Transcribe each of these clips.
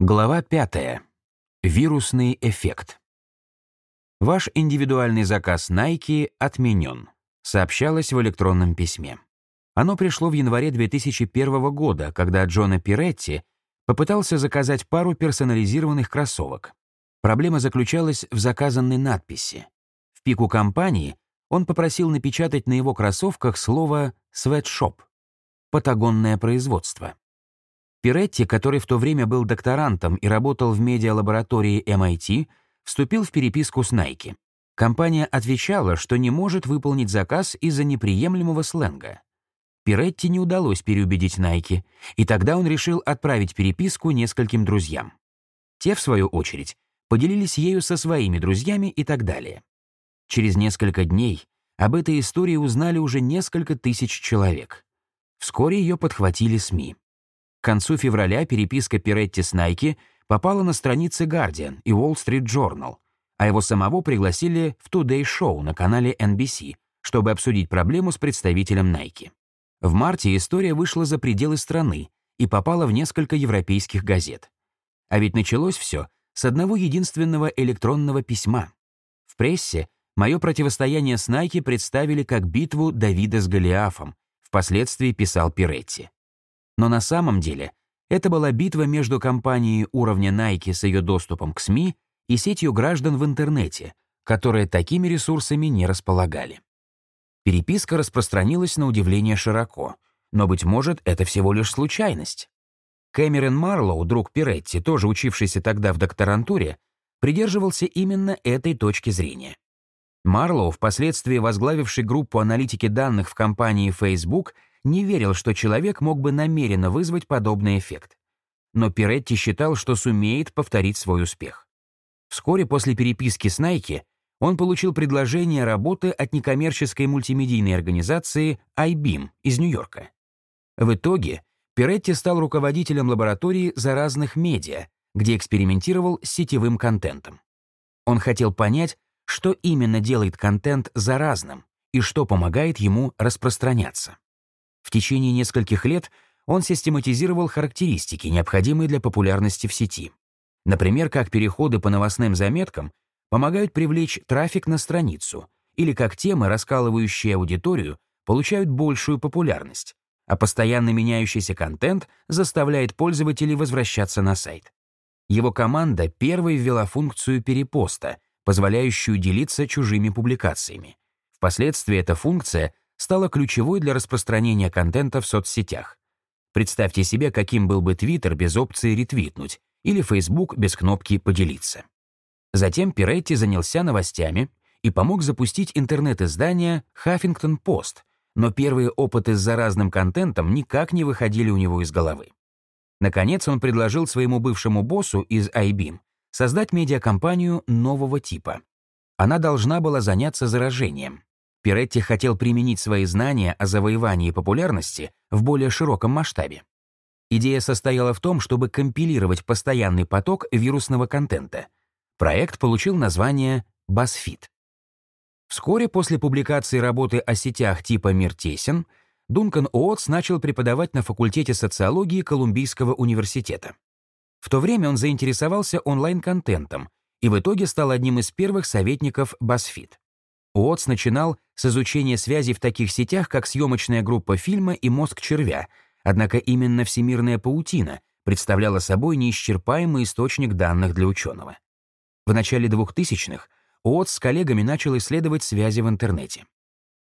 Глава 5. Вирусный эффект. Ваш индивидуальный заказ Nike отменен, сообщалось в электронном письме. Оно пришло в январе 2001 года, когда Джона Пиретти попытался заказать пару персонализированных кроссовок. Проблема заключалась в заказанной надписи. В пику кампании он попросил напечатать на его кроссовках слово «sweatshop» — патагонное производство. Пиретти, который в то время был докторантом и работал в медиалаборатории MIT, вступил в переписку с Nike. Компания отвечала, что не может выполнить заказ из-за неприемлемого сленга. Пиретти не удалось переубедить Nike, и тогда он решил отправить переписку нескольким друзьям. Те, в свою очередь, поделились ею со своими друзьями и так далее. Через несколько дней об этой истории узнали уже несколько тысяч человек. Вскоре ее подхватили СМИ. К концу февраля переписка Пиретти с Nike попала на страницы Guardian и Wall Street Journal, а его самого пригласили в Today Show на канале NBC, чтобы обсудить проблему с представителем Nike. В марте история вышла за пределы страны и попала в несколько европейских газет. А ведь началось все с одного единственного электронного письма. В прессе мое противостояние с Nike представили как битву Давида с Голиафом, впоследствии писал Пиретти. Но на самом деле это была битва между компанией уровня Nike с ее доступом к СМИ и сетью граждан в интернете, которые такими ресурсами не располагали. Переписка распространилась на удивление широко, но, быть может, это всего лишь случайность. Кэмерон Марлоу, друг Пиретти, тоже учившийся тогда в докторантуре, придерживался именно этой точки зрения. Марлоу, впоследствии возглавивший группу аналитики данных в компании Facebook, не верил, что человек мог бы намеренно вызвать подобный эффект. Но Пиретти считал, что сумеет повторить свой успех. Вскоре после переписки с Nike он получил предложение работы от некоммерческой мультимедийной организации iBeam из Нью-Йорка. В итоге Пиретти стал руководителем лаборатории заразных медиа, где экспериментировал с сетевым контентом. Он хотел понять, что именно делает контент заразным и что помогает ему распространяться. В течение нескольких лет он систематизировал характеристики, необходимые для популярности в сети. Например, как переходы по новостным заметкам помогают привлечь трафик на страницу, или как темы, раскалывающие аудиторию, получают большую популярность, а постоянно меняющийся контент заставляет пользователей возвращаться на сайт. Его команда первой ввела функцию перепоста, позволяющую делиться чужими публикациями. Впоследствии эта функция стала ключевой для распространения контента в соцсетях. Представьте себе, каким был бы Твиттер без опции «ретвитнуть» или Facebook без кнопки «поделиться». Затем Пиретти занялся новостями и помог запустить интернет-издание «Хаффингтон Пост», но первые опыты с заразным контентом никак не выходили у него из головы. Наконец он предложил своему бывшему боссу из iBeam создать медиакомпанию нового типа. Она должна была заняться заражением, Пиретти хотел применить свои знания о завоевании популярности в более широком масштабе. Идея состояла в том, чтобы компилировать постоянный поток вирусного контента. Проект получил название BuzzFeed. Вскоре после публикации работы о сетях типа «Мир тесен» Дункан Уотс начал преподавать на факультете социологии Колумбийского университета. В то время он заинтересовался онлайн-контентом и в итоге стал одним из первых советников BuzzFeed. Уотс начинал с изучения связей в таких сетях, как съемочная группа фильма и мозг червя, однако именно всемирная паутина представляла собой неисчерпаемый источник данных для ученого. В начале 2000-х Уотс с коллегами начал исследовать связи в интернете.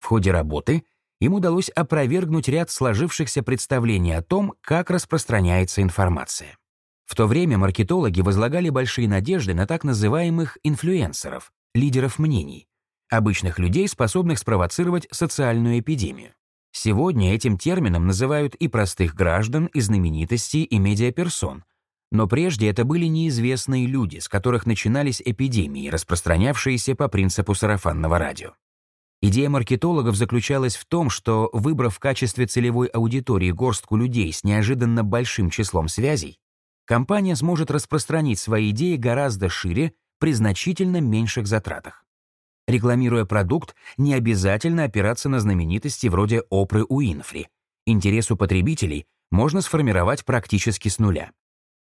В ходе работы им удалось опровергнуть ряд сложившихся представлений о том, как распространяется информация. В то время маркетологи возлагали большие надежды на так называемых инфлюенсеров, лидеров мнений, обычных людей, способных спровоцировать социальную эпидемию. Сегодня этим термином называют и простых граждан, и знаменитостей, и медиаперсон. Но прежде это были неизвестные люди, с которых начинались эпидемии, распространявшиеся по принципу сарафанного радио. Идея маркетологов заключалась в том, что, выбрав в качестве целевой аудитории горстку людей с неожиданно большим числом связей, компания сможет распространить свои идеи гораздо шире при значительно меньших затратах. Рекламируя продукт, не обязательно опираться на знаменитости вроде Опры Уинфри. Интерес у потребителей можно сформировать практически с нуля.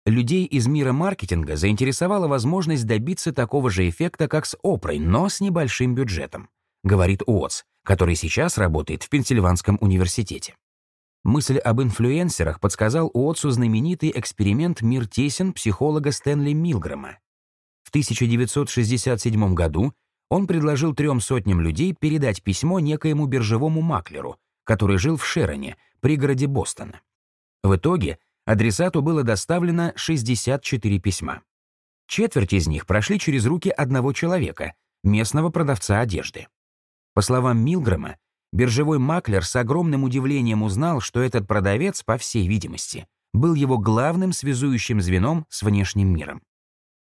Людей из мира маркетинга заинтересовала возможность добиться такого же эффекта, как с Опрой, но с небольшим бюджетом, говорит Уотс, который сейчас работает в Пенсильванском университете. Мысль об инфлюенсерах подсказал Уотсу знаменитый эксперимент «Мир тесен» психолога Стэнли Милгрэма. В 1967 году он предложил трем сотням людей передать письмо некоему биржевому маклеру, который жил в Шероне, пригороде Бостона. В итоге адресату было доставлено 64 письма. Четверть из них прошли через руки одного человека, местного продавца одежды. По словам Милгрэма, биржевой маклер с огромным удивлением узнал, что этот продавец, по всей видимости, был его главным связующим звеном с внешним миром.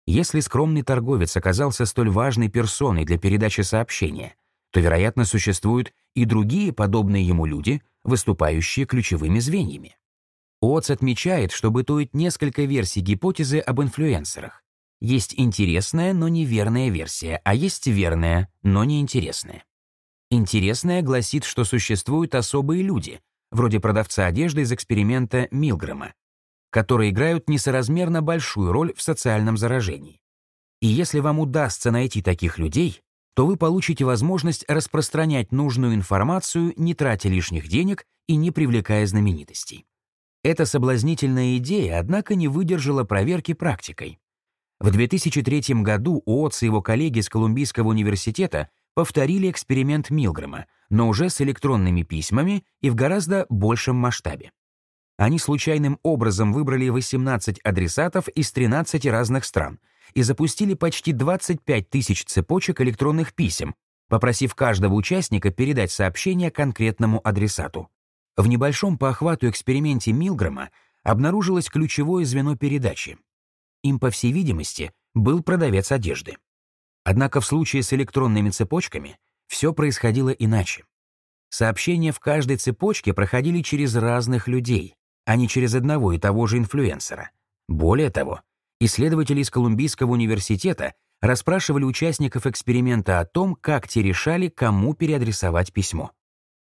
Если скромный торговец оказался столь важной персоной для передачи сообщения, то, вероятно, существуют и другие подобные ему люди, выступающие ключевыми звеньями. Оц отмечает, что бытует несколько версий гипотезы об инфлюенсерах. Есть интересная, но неверная версия, а есть верная, но неинтересная. Интересное гласит, что существуют особые люди, вроде продавца одежды из эксперимента Милгрэма, которые играют несоразмерно большую роль в социальном заражении. И если вам удастся найти таких людей, то вы получите возможность распространять нужную информацию, не тратя лишних денег и не привлекая знаменитостей. Эта соблазнительная идея, однако, не выдержала проверки практикой. В 2003 году Уотс и его коллеги с Колумбийского университета повторили эксперимент Милгрэма, но уже с электронными письмами и в гораздо большем масштабе. Они случайным образом выбрали 18 адресатов из 13 разных стран и запустили почти 25 тысяч цепочек электронных писем, попросив каждого участника передать сообщение конкретному адресату. В небольшом по охвату эксперименте Милгрэма обнаружилось ключевое звено передачи. Им, по всей видимости, был продавец одежды. Однако в случае с электронными цепочками все происходило иначе. Сообщения в каждой цепочке проходили через разных людей, а не через одного и того же инфлюенсера. Более того, исследователи из Колумбийского университета расспрашивали участников эксперимента о том, как те решали, кому переадресовать письмо.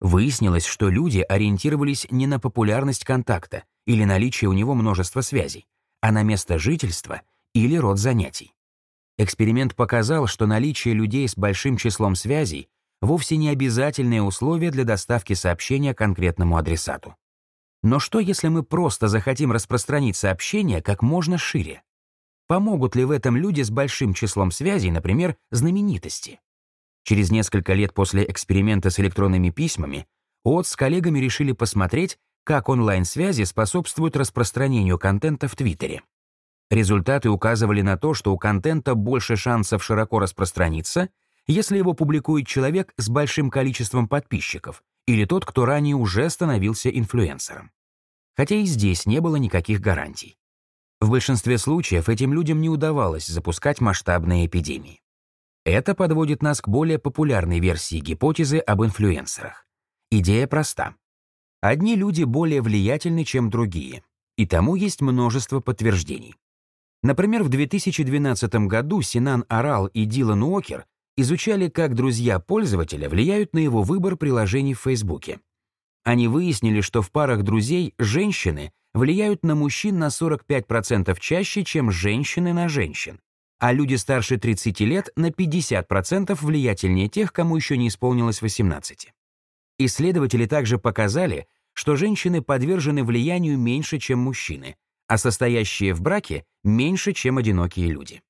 Выяснилось, что люди ориентировались не на популярность контакта или наличие у него множества связей, а на место жительства или род занятий. Эксперимент показал, что наличие людей с большим числом связей вовсе не обязательное условие для доставки сообщения конкретному адресату. Но что, если мы просто захотим распространить сообщение как можно шире? Помогут ли в этом люди с большим числом связей, например, знаменитости? Через несколько лет после эксперимента с электронными письмами ООТ с коллегами решили посмотреть, как онлайн-связи способствуют распространению контента в Твиттере. Результаты указывали на то, что у контента больше шансов широко распространиться, если его публикует человек с большим количеством подписчиков или тот, кто ранее уже становился инфлюенсером. Хотя и здесь не было никаких гарантий. В большинстве случаев этим людям не удавалось запускать масштабные эпидемии. Это подводит нас к более популярной версии гипотезы об инфлюенсерах. Идея проста. Одни люди более влиятельны, чем другие, и тому есть множество подтверждений. Например, в 2012 году Синан Арал и Дилан Уокер изучали, как друзья пользователя влияют на его выбор приложений в Фейсбуке. Они выяснили, что в парах друзей женщины влияют на мужчин на 45% чаще, чем женщины на женщин, а люди старше 30 лет на 50% влиятельнее тех, кому еще не исполнилось 18. Исследователи также показали, что женщины подвержены влиянию меньше, чем мужчины, а состоящие в браке меньше, чем одинокие люди.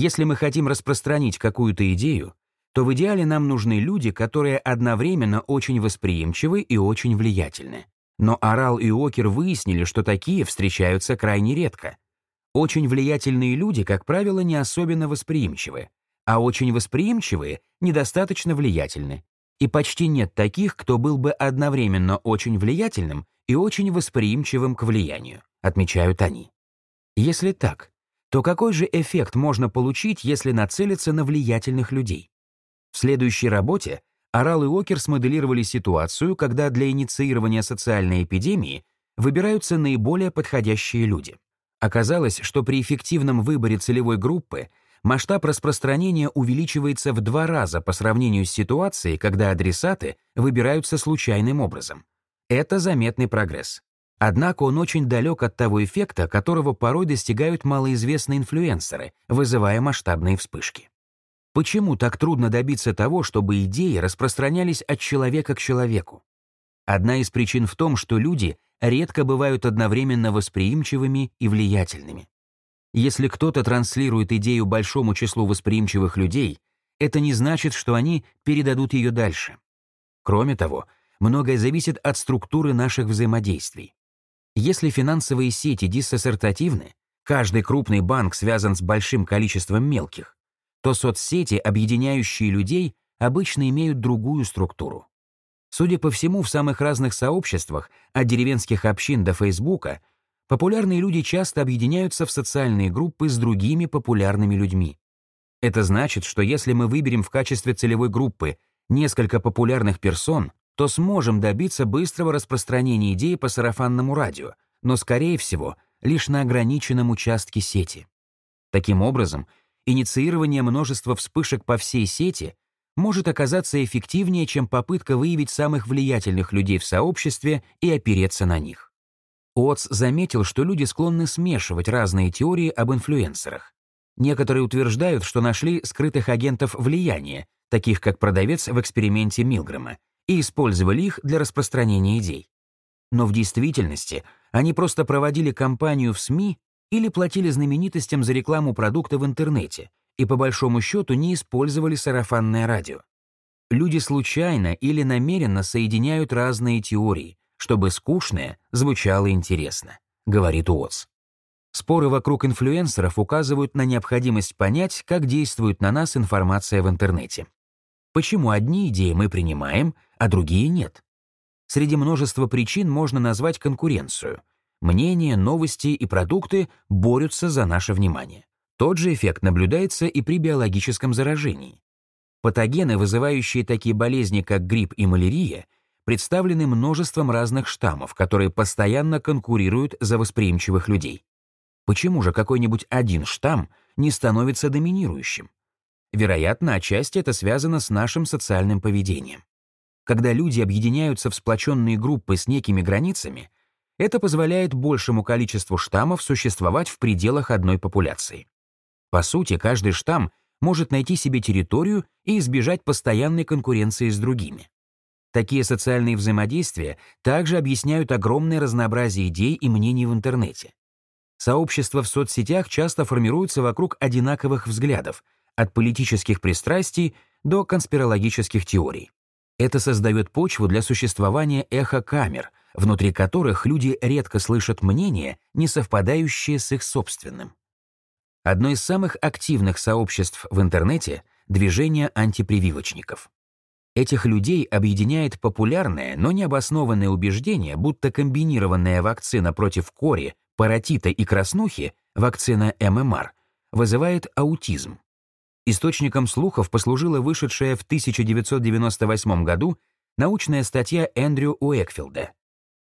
Если мы хотим распространить какую-то идею, то в идеале нам нужны люди, которые одновременно очень восприимчивы и очень влиятельны. Но Орал и Окер выяснили, что такие встречаются крайне редко. Очень влиятельные люди, как правило, не особенно восприимчивы, а очень восприимчивые недостаточно влиятельны. И почти нет таких, кто был бы одновременно очень влиятельным и очень восприимчивым к влиянию отмечают они. Если так, то какой же эффект можно получить, если нацелиться на влиятельных людей? В следующей работе Орал и Окер смоделировали ситуацию, когда для инициирования социальной эпидемии выбираются наиболее подходящие люди. Оказалось, что при эффективном выборе целевой группы масштаб распространения увеличивается в два раза по сравнению с ситуацией, когда адресаты выбираются случайным образом. Это заметный прогресс. Однако он очень далек от того эффекта, которого порой достигают малоизвестные инфлюенсеры, вызывая масштабные вспышки. Почему так трудно добиться того, чтобы идеи распространялись от человека к человеку? Одна из причин в том, что люди редко бывают одновременно восприимчивыми и влиятельными. Если кто-то транслирует идею большому числу восприимчивых людей, это не значит, что они передадут ее дальше. Кроме того, многое зависит от структуры наших взаимодействий. Если финансовые сети диссоциативны, каждый крупный банк связан с большим количеством мелких, то соцсети, объединяющие людей, обычно имеют другую структуру. Судя по всему, в самых разных сообществах, от деревенских общин до Фейсбука, популярные люди часто объединяются в социальные группы с другими популярными людьми. Это значит, что если мы выберем в качестве целевой группы несколько популярных персон, то сможем добиться быстрого распространения идеи по сарафанному радио, но, скорее всего, лишь на ограниченном участке сети. Таким образом, инициирование множества вспышек по всей сети может оказаться эффективнее, чем попытка выявить самых влиятельных людей в сообществе и опереться на них. Уотс заметил, что люди склонны смешивать разные теории об инфлюенсерах. Некоторые утверждают, что нашли скрытых агентов влияния, таких как продавец в эксперименте Милгрэма, и использовали их для распространения идей. Но в действительности они просто проводили кампанию в СМИ или платили знаменитостям за рекламу продукта в интернете, и по большому счету не использовали сарафанное радио. Люди случайно или намеренно соединяют разные теории, чтобы скучное звучало интересно, говорит Уотс. Споры вокруг инфлюенсеров указывают на необходимость понять, как действует на нас информация в интернете. Почему одни идеи мы принимаем, а другие нет? Среди множества причин можно назвать конкуренцию. Мнения, новости и продукты борются за наше внимание. Тот же эффект наблюдается и при биологическом заражении. Патогены, вызывающие такие болезни, как грипп и малярия, представлены множеством разных штаммов, которые постоянно конкурируют за восприимчивых людей. Почему же какой-нибудь один штамм не становится доминирующим? Вероятно, отчасти это связано с нашим социальным поведением. Когда люди объединяются в сплоченные группы с некими границами, это позволяет большему количеству штаммов существовать в пределах одной популяции. По сути, каждый штамм может найти себе территорию и избежать постоянной конкуренции с другими. Такие социальные взаимодействия также объясняют огромное разнообразие идей и мнений в интернете. Сообщества в соцсетях часто формируются вокруг одинаковых взглядов, от политических пристрастий до конспирологических теорий. Это создает почву для существования эхокамер, внутри которых люди редко слышат мнения, не совпадающие с их собственным. Одно из самых активных сообществ в интернете — движение антипрививочников. Этих людей объединяет популярное, но необоснованное убеждение, будто комбинированная вакцина против кори, паротита и краснухи, вакцина ММР, вызывает аутизм. Источником слухов послужила вышедшая в 1998 году научная статья Эндрю Уэкфилда.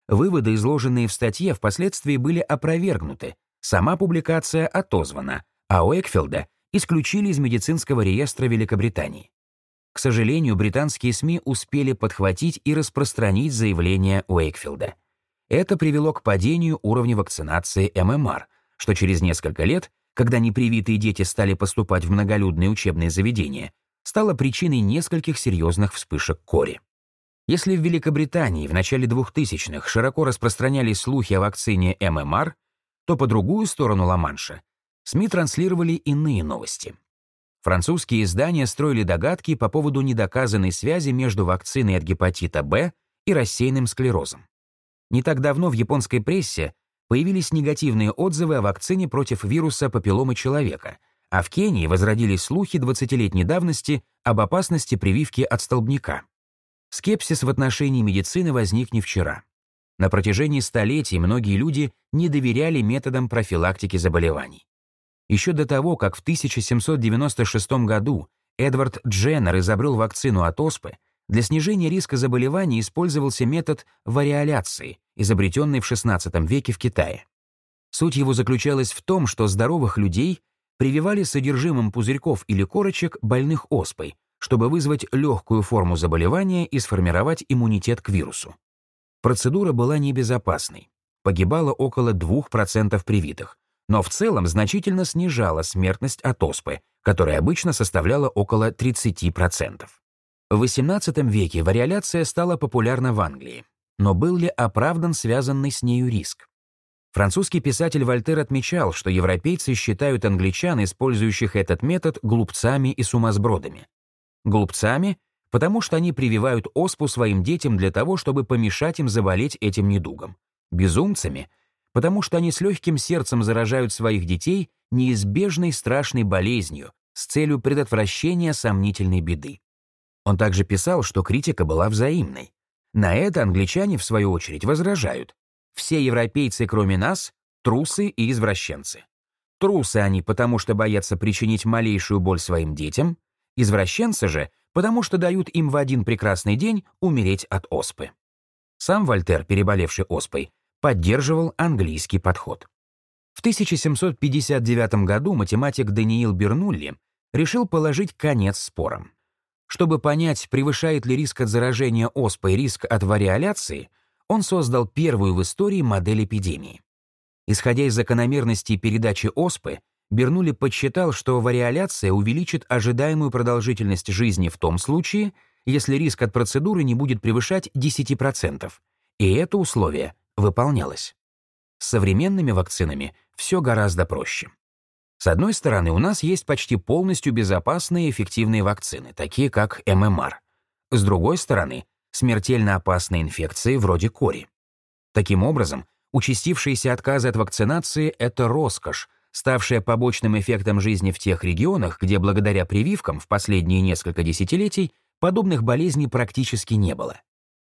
Выводы, изложенные в статье, впоследствии были опровергнуты, Сама публикация отозвана, а Уэкфилда исключили из медицинского реестра Великобритании. К сожалению, британские СМИ успели подхватить и распространить заявление Уэйкфилда. Это привело к падению уровня вакцинации ММР, что через несколько лет, когда непривитые дети стали поступать в многолюдные учебные заведения, стало причиной нескольких серьезных вспышек кори. Если в Великобритании в начале 2000-х широко распространялись слухи о вакцине ММР, то по другую сторону Ла-Манша СМИ транслировали иные новости. Французские издания строили догадки по поводу недоказанной связи между вакциной от гепатита Б и рассеянным склерозом. Не так давно в японской прессе появились негативные отзывы о вакцине против вируса папилломы человека, а в Кении возродились слухи 20-летней давности об опасности прививки от столбняка. Скепсис в отношении медицины возник не вчера. На протяжении столетий многие люди не доверяли методам профилактики заболеваний. Еще до того, как в 1796 году Эдвард Дженнер изобрел вакцину от оспы, для снижения риска заболеваний использовался метод вариоляции, изобретенный в XVI веке в Китае. Суть его заключалась в том, что здоровых людей прививали содержимым пузырьков или корочек больных оспой, чтобы вызвать легкую форму заболевания и сформировать иммунитет к вирусу. Процедура была небезопасной. погибало около 2% привитых, но в целом значительно снижала смертность от оспы, которая обычно составляла около 30%. В XVIII веке вариоляция стала популярна в Англии, но был ли оправдан связанный с нею риск? Французский писатель Вольтер отмечал, что европейцы считают англичан, использующих этот метод, глупцами и сумасбродами. Глупцами, потому что они прививают оспу своим детям для того, чтобы помешать им заболеть этим недугом. Безумцами, потому что они с легким сердцем заражают своих детей неизбежной страшной болезнью с целью предотвращения сомнительной беды. Он также писал, что критика была взаимной. На это англичане, в свою очередь, возражают. Все европейцы, кроме нас, трусы и извращенцы. Трусы они, потому что боятся причинить малейшую боль своим детям, извращенцы же, потому что дают им в один прекрасный день умереть от оспы. Сам Вольтер, переболевший оспой, поддерживал английский подход. В 1759 году математик Даниил Бернулли решил положить конец спорам. Чтобы понять, превышает ли риск от заражения оспой риск от вариоляции, он создал первую в истории модель эпидемии. Исходя из закономерностей передачи оспы, Бернулли подсчитал, что вариоляция увеличит ожидаемую продолжительность жизни в том случае, если риск от процедуры не будет превышать 10%, и это условие выполнялось. С современными вакцинами все гораздо проще. С одной стороны, у нас есть почти полностью безопасные и эффективные вакцины, такие как ММР. С другой стороны, смертельно опасные инфекции вроде кори. Таким образом, участившиеся отказы от вакцинации — это роскошь, ставшая побочным эффектом жизни в тех регионах, где благодаря прививкам в последние несколько десятилетий подобных болезней практически не было.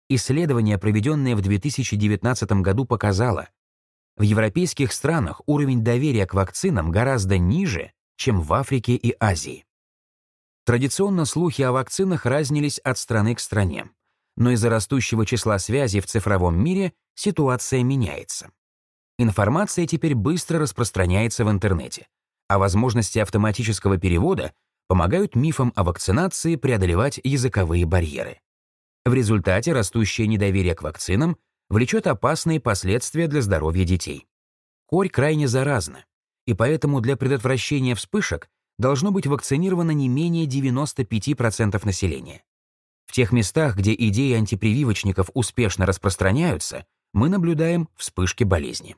Исследование, проведенное в 2019 году, показало, в европейских странах уровень доверия к вакцинам гораздо ниже, чем в Африке и Азии. Традиционно слухи о вакцинах разнились от страны к стране, но из-за растущего числа связей в цифровом мире ситуация меняется. Информация теперь быстро распространяется в интернете, а возможности автоматического перевода помогают мифам о вакцинации преодолевать языковые барьеры. В результате растущее недоверие к вакцинам влечет опасные последствия для здоровья детей. Корь крайне заразна, и поэтому для предотвращения вспышек должно быть вакцинировано не менее 95% населения. В тех местах, где идеи антипрививочников успешно распространяются, мы наблюдаем вспышки болезни.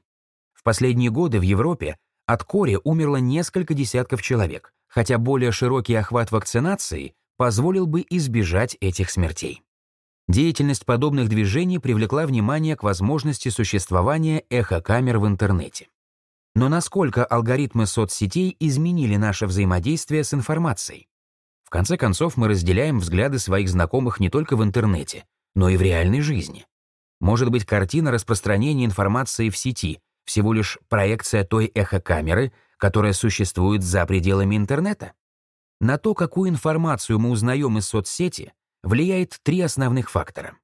В последние годы в Европе от кори умерло несколько десятков человек, хотя более широкий охват вакцинации позволил бы избежать этих смертей. Деятельность подобных движений привлекла внимание к возможности существования эхокамер в интернете. Но насколько алгоритмы соцсетей изменили наше взаимодействие с информацией? В конце концов, мы разделяем взгляды своих знакомых не только в интернете, но и в реальной жизни. Может быть, картина распространения информации в сети всего лишь проекция той эхокамеры, которая существует за пределами интернета? На то, какую информацию мы узнаем из соцсети, влияет три основных фактора.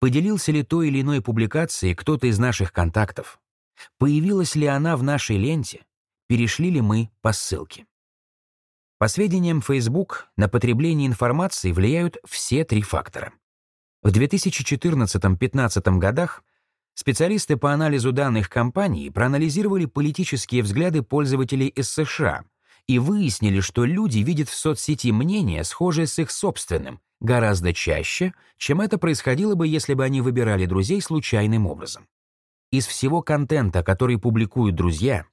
Поделился ли той или иной публикацией кто-то из наших контактов? Появилась ли она в нашей ленте? Перешли ли мы по ссылке? По сведениям Facebook, на потребление информации влияют все три фактора. В 2014-2015 годах специалисты по анализу данных компаний проанализировали политические взгляды пользователей из США и выяснили, что люди видят в соцсети мнения, схожие с их собственным, гораздо чаще, чем это происходило бы, если бы они выбирали друзей случайным образом. Из всего контента, который публикуют друзья,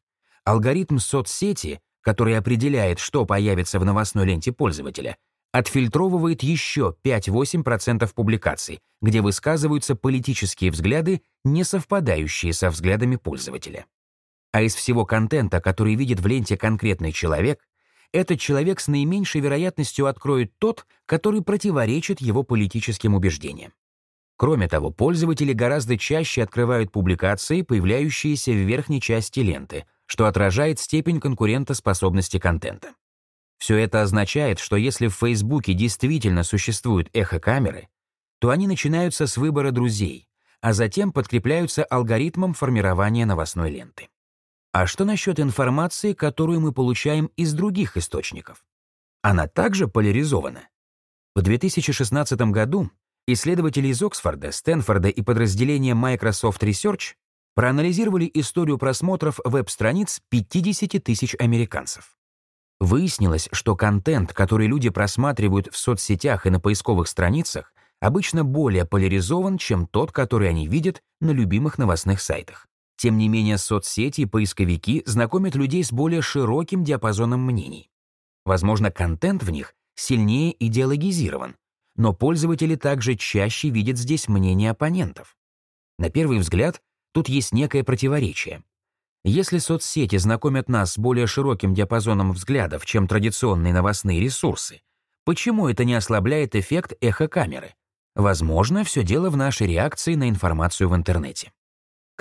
алгоритм соцсети, который определяет, что появится в новостной ленте пользователя, отфильтровывает еще 5-8% публикаций, где высказываются политические взгляды, не совпадающие со взглядами пользователя. А из всего контента, который видит в ленте конкретный человек, этот человек с наименьшей вероятностью откроет тот, который противоречит его политическим убеждениям. Кроме того, пользователи гораздо чаще открывают публикации, появляющиеся в верхней части ленты, что отражает степень конкурентоспособности контента. Все это означает, что если в Фейсбуке действительно существуют эхокамеры, то они начинаются с выбора друзей, а затем подкрепляются алгоритмом формирования новостной ленты. А что насчет информации, которую мы получаем из других источников? Она также поляризована. В 2016 году исследователи из Оксфорда, Стэнфорда и подразделения Microsoft Research проанализировали историю просмотров веб-страниц 50 тысяч американцев. Выяснилось, что контент, который люди просматривают в соцсетях и на поисковых страницах, обычно более поляризован, чем тот, который они видят на любимых новостных сайтах. Тем не менее, соцсети и поисковики знакомят людей с более широким диапазоном мнений. Возможно, контент в них сильнее идеологизирован, но пользователи также чаще видят здесь мнение оппонентов. На первый взгляд, тут есть некое противоречие. Если соцсети знакомят нас с более широким диапазоном взглядов, чем традиционные новостные ресурсы, почему это не ослабляет эффект эхокамеры? Возможно, все дело в нашей реакции на информацию в интернете.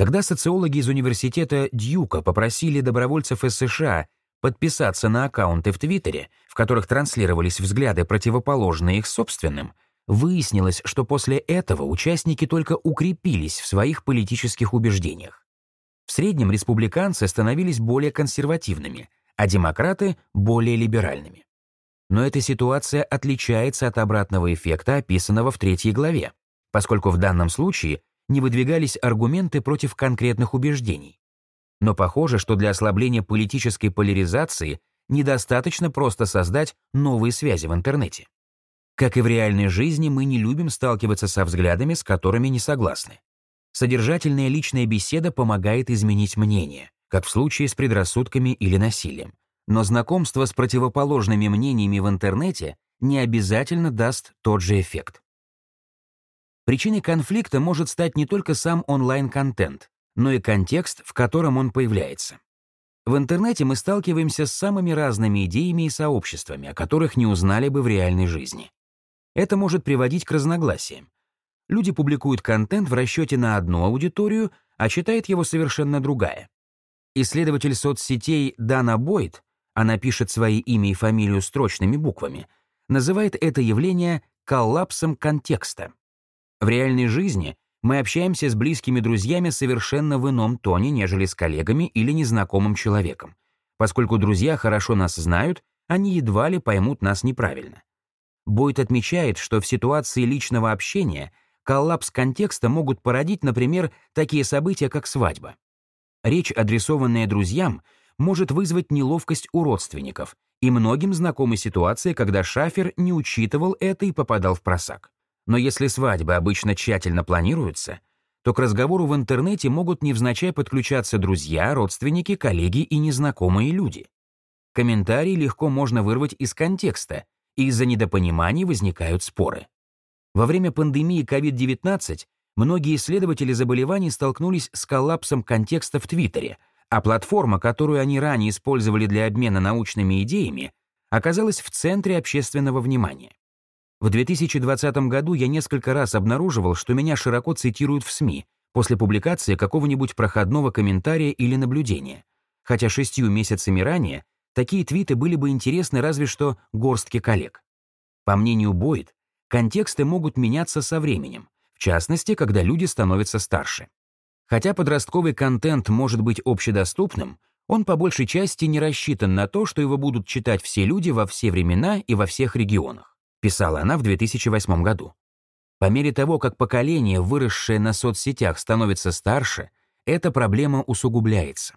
Когда социологи из университета Дьюка попросили добровольцев из США подписаться на аккаунты в Твиттере, в которых транслировались взгляды, противоположные их собственным, выяснилось, что после этого участники только укрепились в своих политических убеждениях. В среднем республиканцы становились более консервативными, а демократы — более либеральными. Но эта ситуация отличается от обратного эффекта, описанного в третьей главе, поскольку в данном случае не выдвигались аргументы против конкретных убеждений. Но похоже, что для ослабления политической поляризации недостаточно просто создать новые связи в интернете. Как и в реальной жизни, мы не любим сталкиваться со взглядами, с которыми не согласны. Содержательная личная беседа помогает изменить мнение, как в случае с предрассудками или насилием. Но знакомство с противоположными мнениями в интернете не обязательно даст тот же эффект. Причиной конфликта может стать не только сам онлайн-контент, но и контекст, в котором он появляется. В интернете мы сталкиваемся с самыми разными идеями и сообществами, о которых не узнали бы в реальной жизни. Это может приводить к разногласиям. Люди публикуют контент в расчете на одну аудиторию, а читает его совершенно другая. Исследователь соцсетей Дана Бойд она пишет свои имя и фамилию строчными буквами, называет это явление коллапсом контекста. В реальной жизни мы общаемся с близкими друзьями совершенно в ином тоне, нежели с коллегами или незнакомым человеком. Поскольку друзья хорошо нас знают, они едва ли поймут нас неправильно. Бойт отмечает, что в ситуации личного общения коллапс контекста могут породить, например, такие события, как свадьба. Речь, адресованная друзьям, может вызвать неловкость у родственников, и многим знакома ситуация, когда шафер не учитывал это и попадал в просак. Но если свадьбы обычно тщательно планируются, то к разговору в интернете могут невзначай подключаться друзья, родственники, коллеги и незнакомые люди. Комментарии легко можно вырвать из контекста, и из-за недопониманий возникают споры. Во время пандемии COVID-19 многие исследователи заболеваний столкнулись с коллапсом контекста в Твиттере — а платформа, которую они ранее использовали для обмена научными идеями, оказалась в центре общественного внимания. В 2020 году я несколько раз обнаруживал, что меня широко цитируют в СМИ после публикации какого-нибудь проходного комментария или наблюдения, хотя шестью месяцами ранее такие твиты были бы интересны разве что горстке коллег. По мнению Бойд, контексты могут меняться со временем, в частности, когда люди становятся старше. Хотя подростковый контент может быть общедоступным, он по большей части не рассчитан на то, что его будут читать все люди во все времена и во всех регионах, писала она в 2008 году. По мере того, как поколение, выросшее на соцсетях, становится старше, эта проблема усугубляется.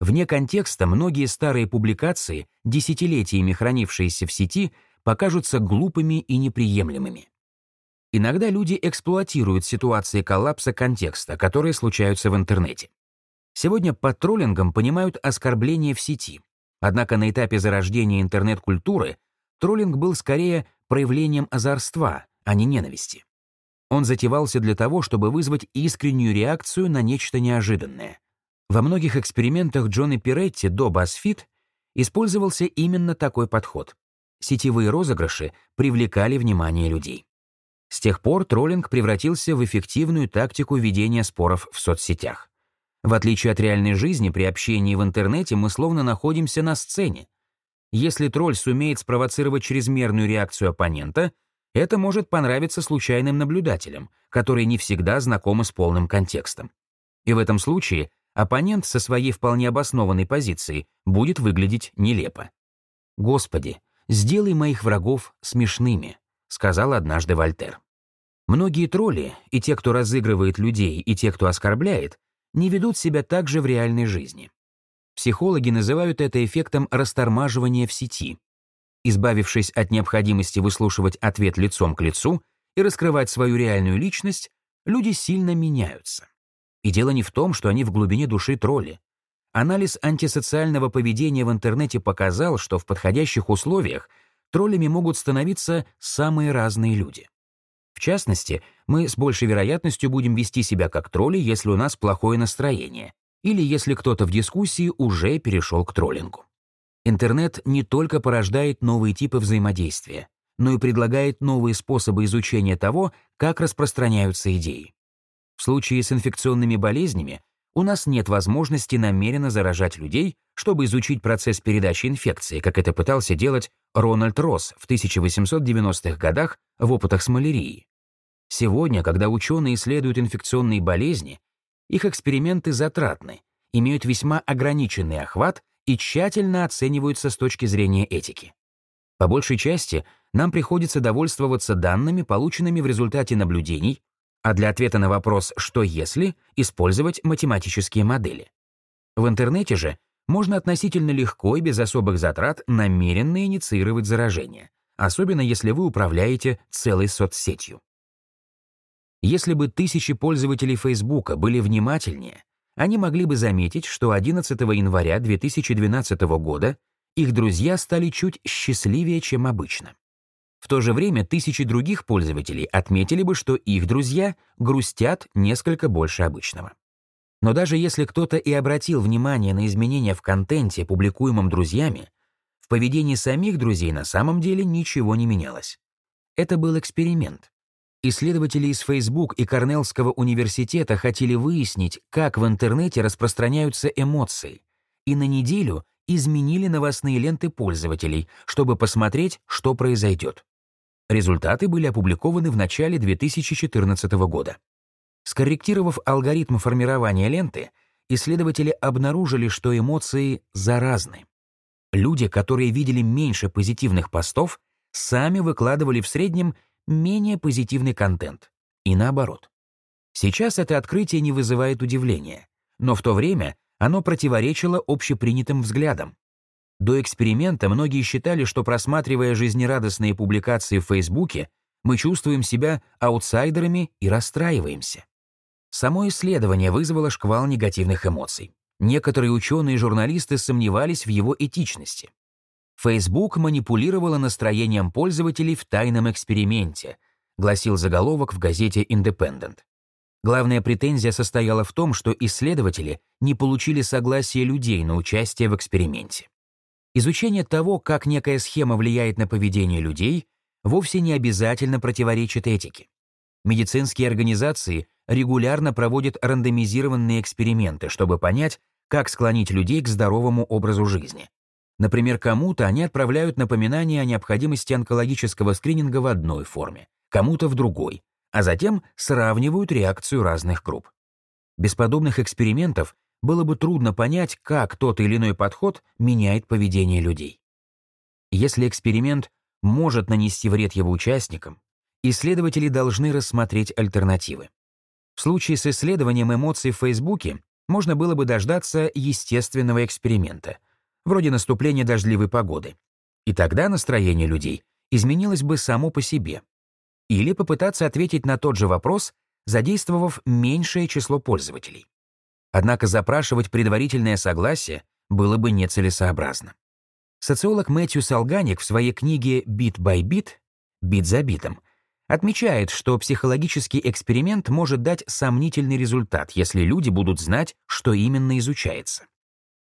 Вне контекста многие старые публикации, десятилетиями хранившиеся в сети, покажутся глупыми и неприемлемыми. Иногда люди эксплуатируют ситуации коллапса контекста, которые случаются в интернете. Сегодня под троллингом понимают оскорбления в сети. Однако на этапе зарождения интернет-культуры троллинг был скорее проявлением озорства, а не ненависти. Он затевался для того, чтобы вызвать искреннюю реакцию на нечто неожиданное. Во многих экспериментах Джона Пиретти до BuzzFeed использовался именно такой подход. Сетевые розыгрыши привлекали внимание людей. С тех пор троллинг превратился в эффективную тактику ведения споров в соцсетях. В отличие от реальной жизни, при общении в интернете мы словно находимся на сцене. Если тролль сумеет спровоцировать чрезмерную реакцию оппонента, это может понравиться случайным наблюдателям, которые не всегда знакомы с полным контекстом. И в этом случае оппонент со своей вполне обоснованной позицией будет выглядеть нелепо. «Господи, сделай моих врагов смешными», сказал однажды Вольтер. Многие тролли, и те, кто разыгрывает людей, и те, кто оскорбляет, не ведут себя так же в реальной жизни. Психологи называют это эффектом растормаживания в сети. Избавившись от необходимости выслушивать ответ лицом к лицу и раскрывать свою реальную личность, люди сильно меняются. И дело не в том, что они в глубине души тролли. Анализ антисоциального поведения в интернете показал, что в подходящих условиях троллями могут становиться самые разные люди. В частности, мы с большей вероятностью будем вести себя как тролли, если у нас плохое настроение, или если кто-то в дискуссии уже перешел к троллингу. Интернет не только порождает новые типы взаимодействия, но и предлагает новые способы изучения того, как распространяются идеи. В случае с инфекционными болезнями у нас нет возможности намеренно заражать людей, чтобы изучить процесс передачи инфекции, как это пытался делать Рональд Росс в 1890-х годах в опытах с малярией. Сегодня, когда ученые исследуют инфекционные болезни, их эксперименты затратны, имеют весьма ограниченный охват и тщательно оцениваются с точки зрения этики. По большей части нам приходится довольствоваться данными, полученными в результате наблюдений, а для ответа на вопрос «что если» использовать математические модели. В интернете же можно относительно легко и без особых затрат намеренно инициировать заражение, особенно если вы управляете целой соцсетью. Если бы тысячи пользователей Facebook были внимательнее, они могли бы заметить, что 11 января 2012 года их друзья стали чуть счастливее, чем обычно. В то же время тысячи других пользователей отметили бы, что их друзья грустят несколько больше обычного. Но даже если кто-то и обратил внимание на изменения в контенте, публикуемом друзьями, в поведении самих друзей на самом деле ничего не менялось. Это был эксперимент. Исследователи из Facebook и Корнеллского университета хотели выяснить, как в интернете распространяются эмоции, и на неделю изменили новостные ленты пользователей, чтобы посмотреть, что произойдет. Результаты были опубликованы в начале 2014 года. Скорректировав алгоритм формирования ленты, исследователи обнаружили, что эмоции заразны. Люди, которые видели меньше позитивных постов, сами выкладывали в среднем менее позитивный контент. И наоборот. Сейчас это открытие не вызывает удивления, но в то время оно противоречило общепринятым взглядам. До эксперимента многие считали, что просматривая жизнерадостные публикации в Фейсбуке, мы чувствуем себя аутсайдерами и расстраиваемся. Само исследование вызвало шквал негативных эмоций. Некоторые ученые и журналисты сомневались в его этичности. Facebook манипулировала настроением пользователей в тайном эксперименте, гласил заголовок в газете Independent. Главная претензия состояла в том, что исследователи не получили согласия людей на участие в эксперименте. Изучение того, как некая схема влияет на поведение людей, вовсе не обязательно противоречит этике. Медицинские организации регулярно проводят рандомизированные эксперименты, чтобы понять, как склонить людей к здоровому образу жизни. Например, кому-то они отправляют напоминание о необходимости онкологического скрининга в одной форме, кому-то в другой, а затем сравнивают реакцию разных групп. Без подобных экспериментов было бы трудно понять, как тот или иной подход меняет поведение людей. Если эксперимент может нанести вред его участникам, исследователи должны рассмотреть альтернативы. В случае с исследованием эмоций в Фейсбуке можно было бы дождаться естественного эксперимента, вроде наступления дождливой погоды. И тогда настроение людей изменилось бы само по себе. Или попытаться ответить на тот же вопрос, задействовав меньшее число пользователей. Однако запрашивать предварительное согласие было бы нецелесообразно. Социолог Мэтью Салганик в своей книге «Бит by бит» «Бит за битом» отмечает, что психологический эксперимент может дать сомнительный результат, если люди будут знать, что именно изучается.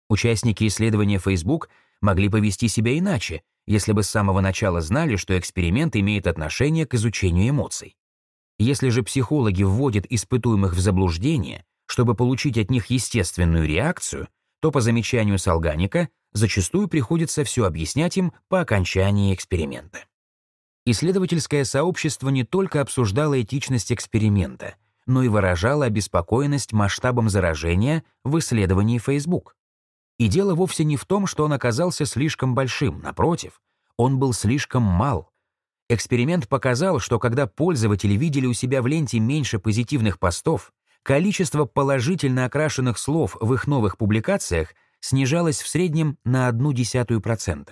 Участники исследования Facebook могли повести себя иначе, если бы с самого начала знали, что эксперимент имеет отношение к изучению эмоций. Если же психологи вводят испытуемых в заблуждение, чтобы получить от них естественную реакцию, то, по замечанию Салганика, зачастую приходится все объяснять им по окончании эксперимента. Исследовательское сообщество не только обсуждало этичность эксперимента, но и выражало обеспокоенность масштабом заражения в исследовании Facebook. И дело вовсе не в том, что он оказался слишком большим, напротив, он был слишком мал. Эксперимент показал, что когда пользователи видели у себя в ленте меньше позитивных постов, количество положительно окрашенных слов в их новых публикациях снижалось в среднем на 0,1%.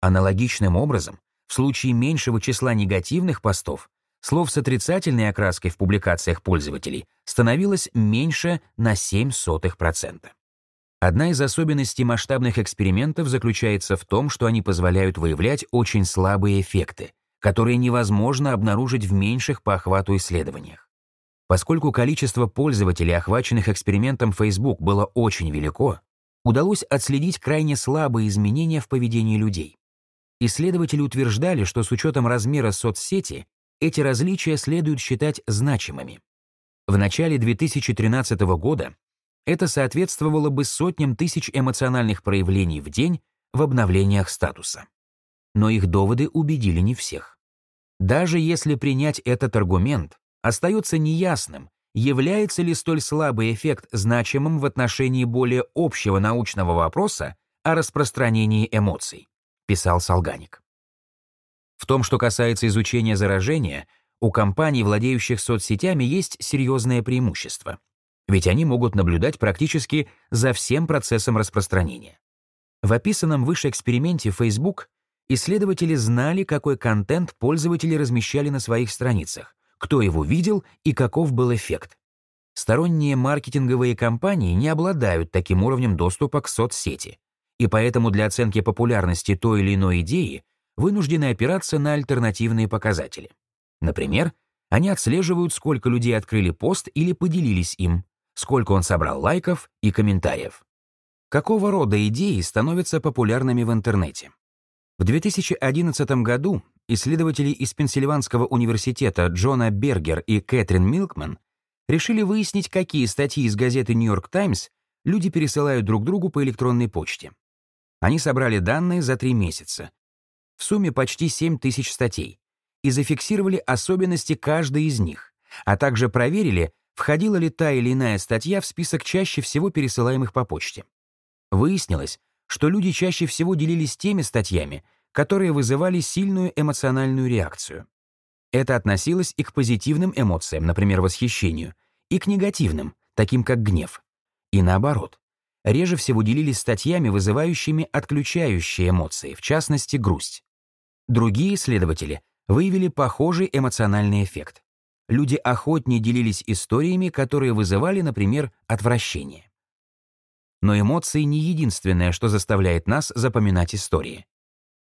Аналогичным образом, в случае меньшего числа негативных постов, слов с отрицательной окраской в публикациях пользователей становилось меньше на 0,07%. Одна из особенностей масштабных экспериментов заключается в том, что они позволяют выявлять очень слабые эффекты, которые невозможно обнаружить в меньших по охвату исследованиях. Поскольку количество пользователей, охваченных экспериментом Facebook, было очень велико, удалось отследить крайне слабые изменения в поведении людей. Исследователи утверждали, что с учетом размера соцсети эти различия следует считать значимыми. В начале 2013 года это соответствовало бы сотням тысяч эмоциональных проявлений в день в обновлениях статуса. Но их доводы убедили не всех. Даже если принять этот аргумент, остается неясным, является ли столь слабый эффект значимым в отношении более общего научного вопроса о распространении эмоций, писал Салганик. В том, что касается изучения заражения, у компаний, владеющих соцсетями, есть серьезное преимущество — ведь они могут наблюдать практически за всем процессом распространения. В описанном выше эксперименте Facebook исследователи знали, какой контент пользователи размещали на своих страницах, кто его видел и каков был эффект. Сторонние маркетинговые компании не обладают таким уровнем доступа к соцсети, и поэтому для оценки популярности той или иной идеи вынуждены опираться на альтернативные показатели. Например, они отслеживают, сколько людей открыли пост или поделились им, сколько он собрал лайков и комментариев. Какого рода идеи становятся популярными в интернете? В 2011 году исследователи из Пенсильванского университета Джона Бергер и Кэтрин Милкман решили выяснить, какие статьи из газеты «Нью-Йорк Таймс» люди пересылают друг другу по электронной почте. Они собрали данные за три месяца. В сумме почти 7 тысяч статей и зафиксировали особенности каждой из них, а также проверили, входила ли та или иная статья в список чаще всего пересылаемых по почте. Выяснилось, что люди чаще всего делились теми статьями, которые вызывали сильную эмоциональную реакцию. Это относилось и к позитивным эмоциям, например, восхищению, и к негативным, таким как гнев. И наоборот. Реже всего делились статьями, вызывающими отключающие эмоции, в частности, грусть. Другие исследователи выявили похожий эмоциональный эффект люди охотнее делились историями, которые вызывали, например, отвращение. Но эмоции не единственное, что заставляет нас запоминать истории.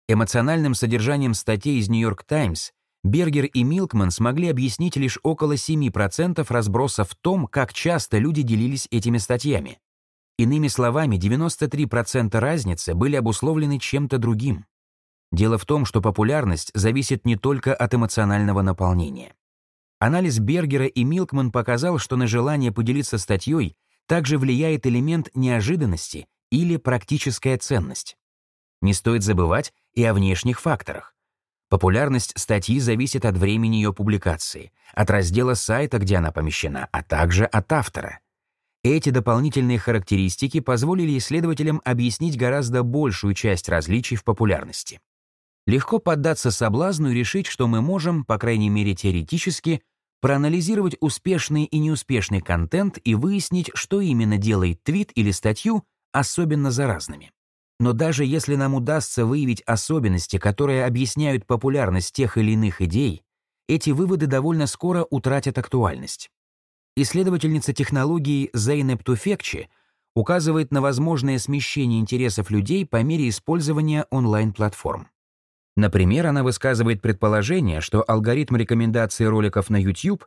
Эмоциональным содержанием статей из «Нью-Йорк Таймс» Бергер и Милкман смогли объяснить лишь около 7% разброса в том, как часто люди делились этими статьями. Иными словами, 93% разницы были обусловлены чем-то другим. Дело в том, что популярность зависит не только от эмоционального наполнения. Анализ Бергера и Милкман показал, что на желание поделиться статьей также влияет элемент неожиданности или практическая ценность. Не стоит забывать и о внешних факторах. Популярность статьи зависит от времени ее публикации, от раздела сайта, где она помещена, а также от автора. Эти дополнительные характеристики позволили исследователям объяснить гораздо большую часть различий в популярности. Легко поддаться соблазну и решить, что мы можем, по крайней мере теоретически, проанализировать успешный и неуспешный контент и выяснить, что именно делает твит или статью особенно заразными. Но даже если нам удастся выявить особенности, которые объясняют популярность тех или иных идей, эти выводы довольно скоро утратят актуальность. Исследовательница технологии Зейнеп Туфекчи указывает на возможное смещение интересов людей по мере использования онлайн-платформ. Например, она высказывает предположение, что алгоритм рекомендации роликов на YouTube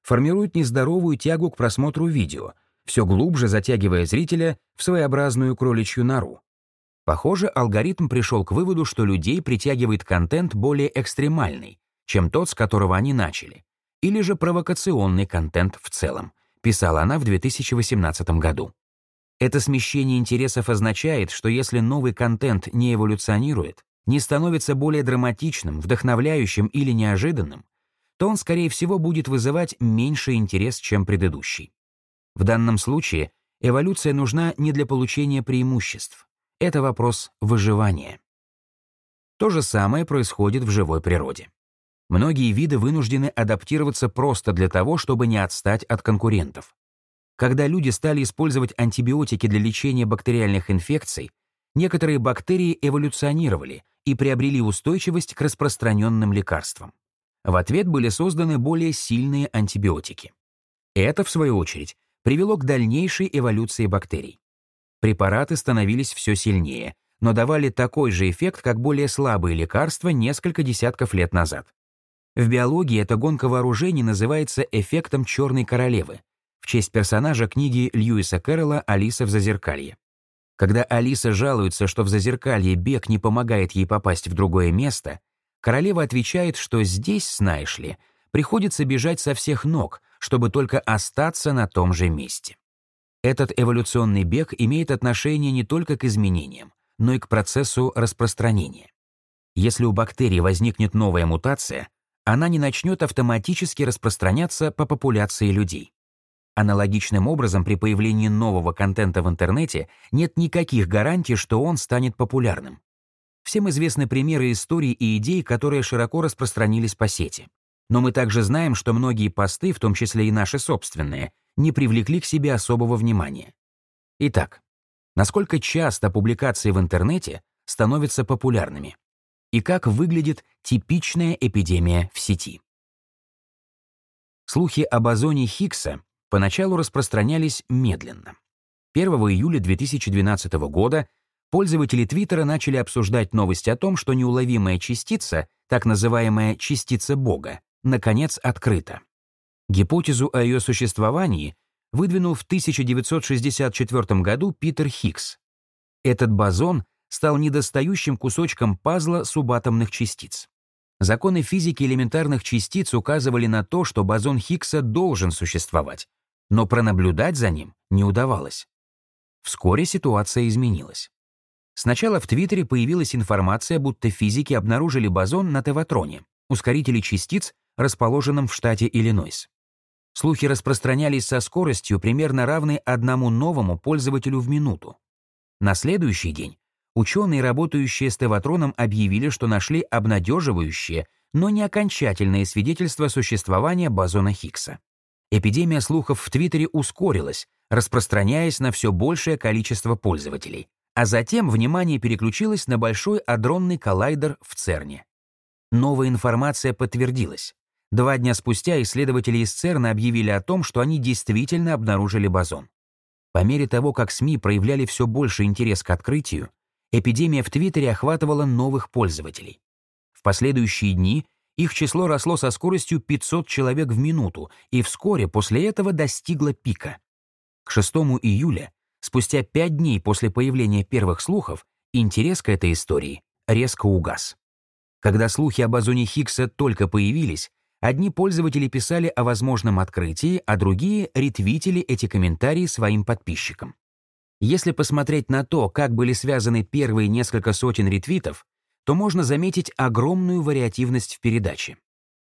формирует нездоровую тягу к просмотру видео, все глубже затягивая зрителя в своеобразную кроличью нору. Похоже, алгоритм пришел к выводу, что людей притягивает контент более экстремальный, чем тот, с которого они начали, или же провокационный контент в целом, писала она в 2018 году. Это смещение интересов означает, что если новый контент не эволюционирует, не становится более драматичным, вдохновляющим или неожиданным, то он, скорее всего, будет вызывать меньший интерес, чем предыдущий. В данном случае эволюция нужна не для получения преимуществ. Это вопрос выживания. То же самое происходит в живой природе. Многие виды вынуждены адаптироваться просто для того, чтобы не отстать от конкурентов. Когда люди стали использовать антибиотики для лечения бактериальных инфекций, некоторые бактерии эволюционировали и приобрели устойчивость к распространенным лекарствам. В ответ были созданы более сильные антибиотики. Это, в свою очередь, привело к дальнейшей эволюции бактерий. Препараты становились все сильнее, но давали такой же эффект, как более слабые лекарства несколько десятков лет назад. В биологии эта гонка вооружений называется эффектом черной королевы, в честь персонажа книги Льюиса Кэрролла «Алиса в зазеркалье». Когда Алиса жалуется, что в зазеркалье бег не помогает ей попасть в другое место, королева отвечает, что здесь, знаешь ли, приходится бежать со всех ног, чтобы только остаться на том же месте. Этот эволюционный бег имеет отношение не только к изменениям, но и к процессу распространения. Если у бактерии возникнет новая мутация, она не начнет автоматически распространяться по популяции людей. Аналогичным образом, при появлении нового контента в интернете нет никаких гарантий, что он станет популярным. Всем известны примеры историй и идей, которые широко распространились по сети. Но мы также знаем, что многие посты, в том числе и наши собственные, не привлекли к себе особого внимания. Итак, насколько часто публикации в интернете становятся популярными? И как выглядит типичная эпидемия в сети? Слухи об озоне Хиггса поначалу распространялись медленно. 1 июля 2012 года пользователи Твиттера начали обсуждать новость о том, что неуловимая частица, так называемая частица Бога, наконец открыта. Гипотезу о ее существовании выдвинул в 1964 году Питер Хиггс. Этот бозон стал недостающим кусочком пазла субатомных частиц. Законы физики элементарных частиц указывали на то, что бозон Хиггса должен существовать, но пронаблюдать за ним не удавалось. Вскоре ситуация изменилась. Сначала в Твиттере появилась информация, будто физики обнаружили бозон на Теватроне, ускорителе частиц, расположенном в штате Иллинойс. Слухи распространялись со скоростью, примерно равной одному новому пользователю в минуту. На следующий день ученые, работающие с Теватроном, объявили, что нашли обнадеживающее, но не окончательное свидетельство существования бозона Хиггса эпидемия слухов в Твиттере ускорилась, распространяясь на все большее количество пользователей. А затем внимание переключилось на большой адронный коллайдер в ЦЕРНе. Новая информация подтвердилась. Два дня спустя исследователи из ЦЕРНа объявили о том, что они действительно обнаружили бозон. По мере того, как СМИ проявляли все больше интерес к открытию, эпидемия в Твиттере охватывала новых пользователей. В последующие дни их число росло со скоростью 500 человек в минуту и вскоре после этого достигло пика. К 6 июля, спустя пять дней после появления первых слухов, интерес к этой истории резко угас. Когда слухи об озоне Хиггса только появились, одни пользователи писали о возможном открытии, а другие ретвитили эти комментарии своим подписчикам. Если посмотреть на то, как были связаны первые несколько сотен ретвитов, то можно заметить огромную вариативность в передаче.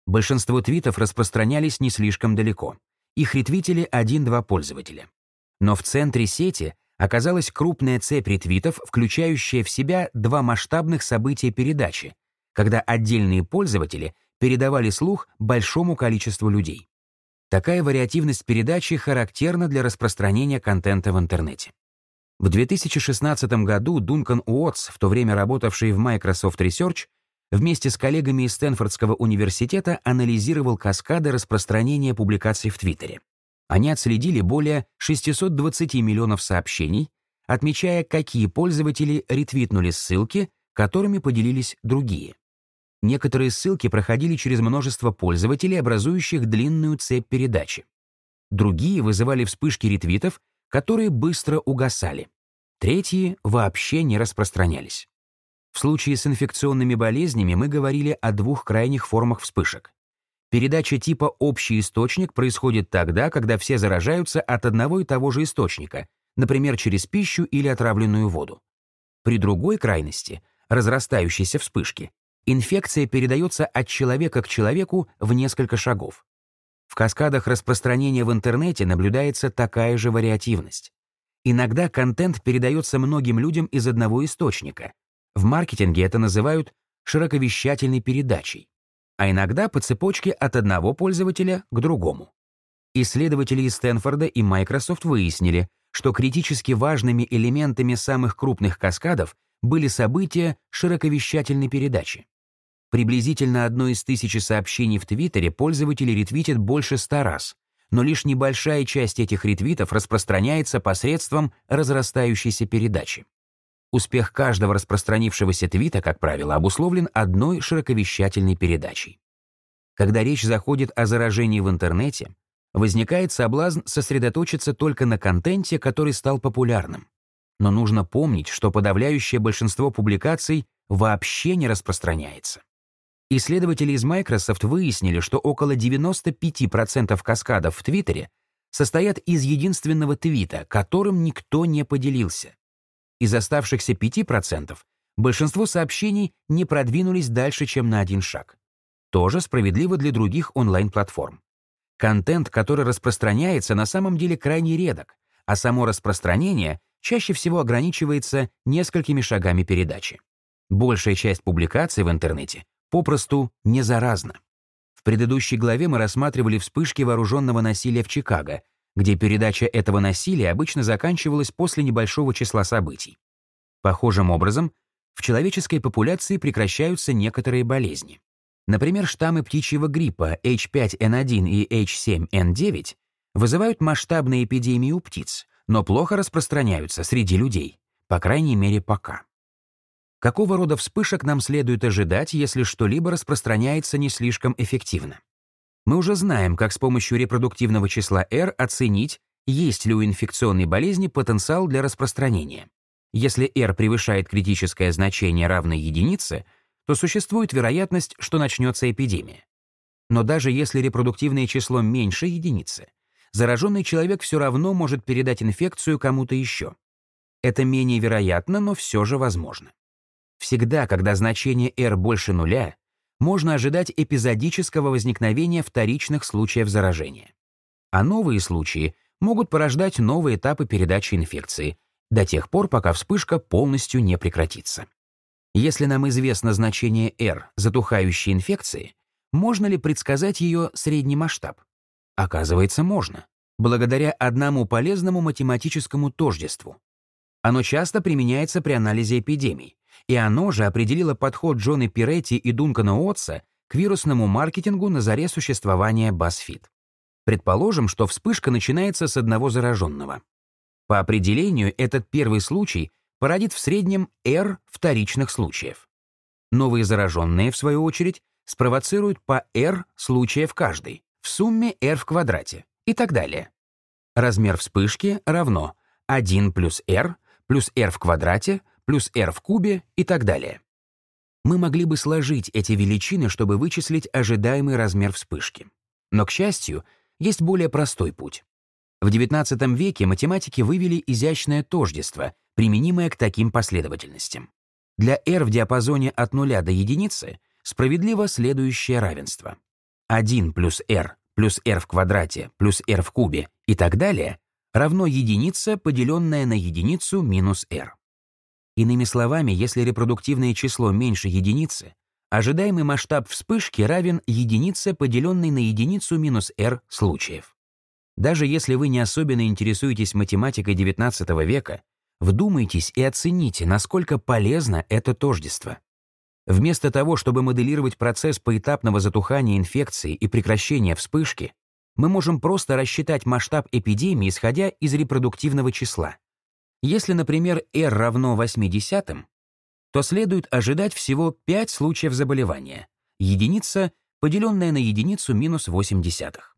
Большинство твитов распространялись не слишком далеко. Их ретвитили один-два пользователя. Но в центре сети оказалась крупная цепь ретвитов, включающая в себя два масштабных события передачи, когда отдельные пользователи передавали слух большому количеству людей. Такая вариативность передачи характерна для распространения контента в интернете. В 2016 году Дункан Уотс, в то время работавший в Microsoft Research, вместе с коллегами из Стэнфордского университета анализировал каскады распространения публикаций в Твиттере. Они отследили более 620 миллионов сообщений, отмечая, какие пользователи ретвитнули ссылки, которыми поделились другие. Некоторые ссылки проходили через множество пользователей, образующих длинную цепь передачи. Другие вызывали вспышки ретвитов, которые быстро угасали. Третьи вообще не распространялись. В случае с инфекционными болезнями мы говорили о двух крайних формах вспышек. Передача типа «общий источник» происходит тогда, когда все заражаются от одного и того же источника, например, через пищу или отравленную воду. При другой крайности, разрастающейся вспышки, инфекция передается от человека к человеку в несколько шагов. В каскадах распространения в интернете наблюдается такая же вариативность. Иногда контент передается многим людям из одного источника. В маркетинге это называют широковещательной передачей. А иногда по цепочке от одного пользователя к другому. Исследователи из Стэнфорда и Microsoft выяснили, что критически важными элементами самых крупных каскадов были события широковещательной передачи. Приблизительно одно из тысячи сообщений в Твиттере пользователи ретвитят больше ста раз, но лишь небольшая часть этих ретвитов распространяется посредством разрастающейся передачи. Успех каждого распространившегося твита, как правило, обусловлен одной широковещательной передачей. Когда речь заходит о заражении в интернете, возникает соблазн сосредоточиться только на контенте, который стал популярным. Но нужно помнить, что подавляющее большинство публикаций вообще не распространяется. Исследователи из Microsoft выяснили, что около 95% каскадов в Твиттере состоят из единственного твита, которым никто не поделился. Из оставшихся 5% большинство сообщений не продвинулись дальше, чем на один шаг. Тоже справедливо для других онлайн-платформ. Контент, который распространяется, на самом деле крайне редок, а само распространение чаще всего ограничивается несколькими шагами передачи. Большая часть публикаций в интернете попросту не заразна. В предыдущей главе мы рассматривали вспышки вооруженного насилия в Чикаго, где передача этого насилия обычно заканчивалась после небольшого числа событий. Похожим образом, в человеческой популяции прекращаются некоторые болезни. Например, штаммы птичьего гриппа H5N1 и H7N9 вызывают масштабные эпидемии у птиц, но плохо распространяются среди людей, по крайней мере пока. Какого рода вспышек нам следует ожидать, если что-либо распространяется не слишком эффективно? Мы уже знаем, как с помощью репродуктивного числа R оценить, есть ли у инфекционной болезни потенциал для распространения. Если R превышает критическое значение равное единице, то существует вероятность, что начнется эпидемия. Но даже если репродуктивное число меньше единицы, зараженный человек все равно может передать инфекцию кому-то еще. Это менее вероятно, но все же возможно. Всегда, когда значение R больше нуля, можно ожидать эпизодического возникновения вторичных случаев заражения. А новые случаи могут порождать новые этапы передачи инфекции до тех пор, пока вспышка полностью не прекратится. Если нам известно значение R затухающей инфекции, можно ли предсказать ее средний масштаб? Оказывается, можно, благодаря одному полезному математическому тождеству. Оно часто применяется при анализе эпидемий, и оно же определило подход Джона Пиретти и Дункана Уотса к вирусному маркетингу на заре существования BuzzFeed. Предположим, что вспышка начинается с одного зараженного. По определению, этот первый случай породит в среднем R вторичных случаев. Новые зараженные, в свою очередь, спровоцируют по R случаев каждый, в сумме R в квадрате и так далее. Размер вспышки равно 1 плюс R плюс R в квадрате плюс R в кубе и так далее. Мы могли бы сложить эти величины, чтобы вычислить ожидаемый размер вспышки. Но, к счастью, есть более простой путь. В XIX веке математики вывели изящное тождество, применимое к таким последовательностям. Для r в диапазоне от нуля до единицы справедливо следующее равенство. 1 плюс r плюс r в квадрате плюс r в кубе и так далее равно единица, поделенная на единицу минус r. Иными словами, если репродуктивное число меньше единицы, ожидаемый масштаб вспышки равен единице, поделенной на единицу минус r случаев. Даже если вы не особенно интересуетесь математикой XIX века, Вдумайтесь и оцените, насколько полезно это тождество. Вместо того, чтобы моделировать процесс поэтапного затухания инфекции и прекращения вспышки, мы можем просто рассчитать масштаб эпидемии, исходя из репродуктивного числа. Если, например, R равно 80, то следует ожидать всего 5 случаев заболевания, единица, поделенная на единицу минус 8 десятых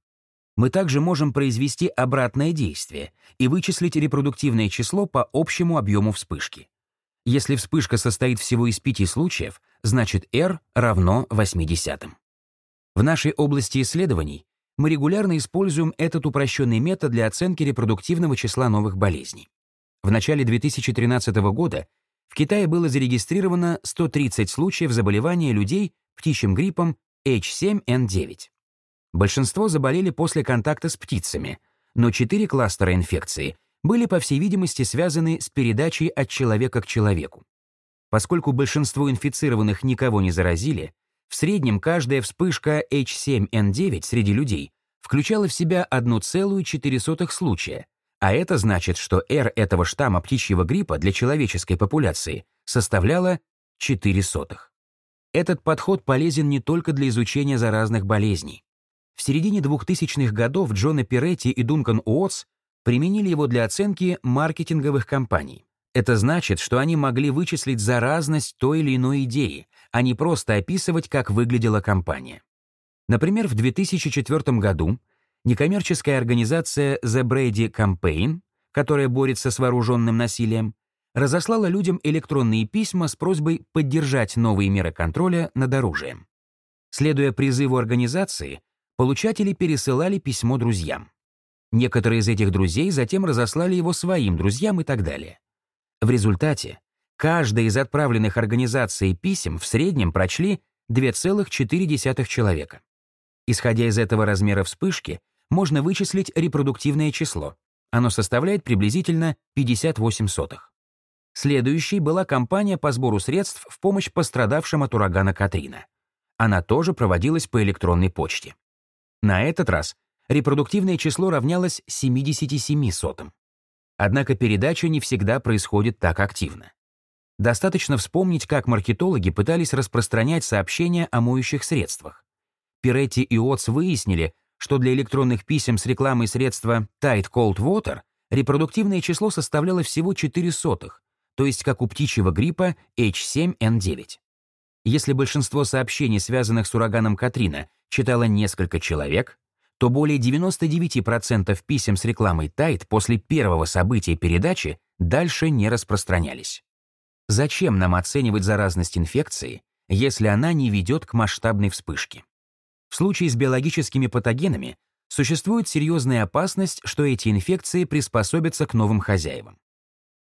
мы также можем произвести обратное действие и вычислить репродуктивное число по общему объему вспышки. Если вспышка состоит всего из пяти случаев, значит R равно 80. В нашей области исследований мы регулярно используем этот упрощенный метод для оценки репродуктивного числа новых болезней. В начале 2013 года в Китае было зарегистрировано 130 случаев заболевания людей птичьим гриппом H7N9. Большинство заболели после контакта с птицами, но четыре кластера инфекции были, по всей видимости, связаны с передачей от человека к человеку. Поскольку большинство инфицированных никого не заразили, в среднем каждая вспышка H7N9 среди людей включала в себя 1,4 случая, а это значит, что R этого штамма птичьего гриппа для человеческой популяции составляла 4 сотых. Этот подход полезен не только для изучения заразных болезней. В середине 2000-х годов Джона Перетти и Дункан Уотс применили его для оценки маркетинговых кампаний. Это значит, что они могли вычислить заразность той или иной идеи, а не просто описывать, как выглядела компания. Например, в 2004 году некоммерческая организация The Brady Campaign, которая борется с вооруженным насилием, разослала людям электронные письма с просьбой поддержать новые меры контроля над оружием. Следуя призыву организации, получатели пересылали письмо друзьям. Некоторые из этих друзей затем разослали его своим друзьям и так далее. В результате каждое из отправленных организацией писем в среднем прочли 2,4 человека. Исходя из этого размера вспышки, можно вычислить репродуктивное число. Оно составляет приблизительно 58 сотых. Следующей была кампания по сбору средств в помощь пострадавшим от урагана Катрина. Она тоже проводилась по электронной почте. На этот раз репродуктивное число равнялось 77 сотым. Однако передача не всегда происходит так активно. Достаточно вспомнить, как маркетологи пытались распространять сообщения о моющих средствах. Пиретти и Отс выяснили, что для электронных писем с рекламой средства Tide Cold Water репродуктивное число составляло всего 4 сотых, то есть как у птичьего гриппа H7N9. Если большинство сообщений, связанных с ураганом Катрина, читало несколько человек, то более 99% писем с рекламой Tide после первого события передачи дальше не распространялись. Зачем нам оценивать заразность инфекции, если она не ведет к масштабной вспышке? В случае с биологическими патогенами существует серьезная опасность, что эти инфекции приспособятся к новым хозяевам.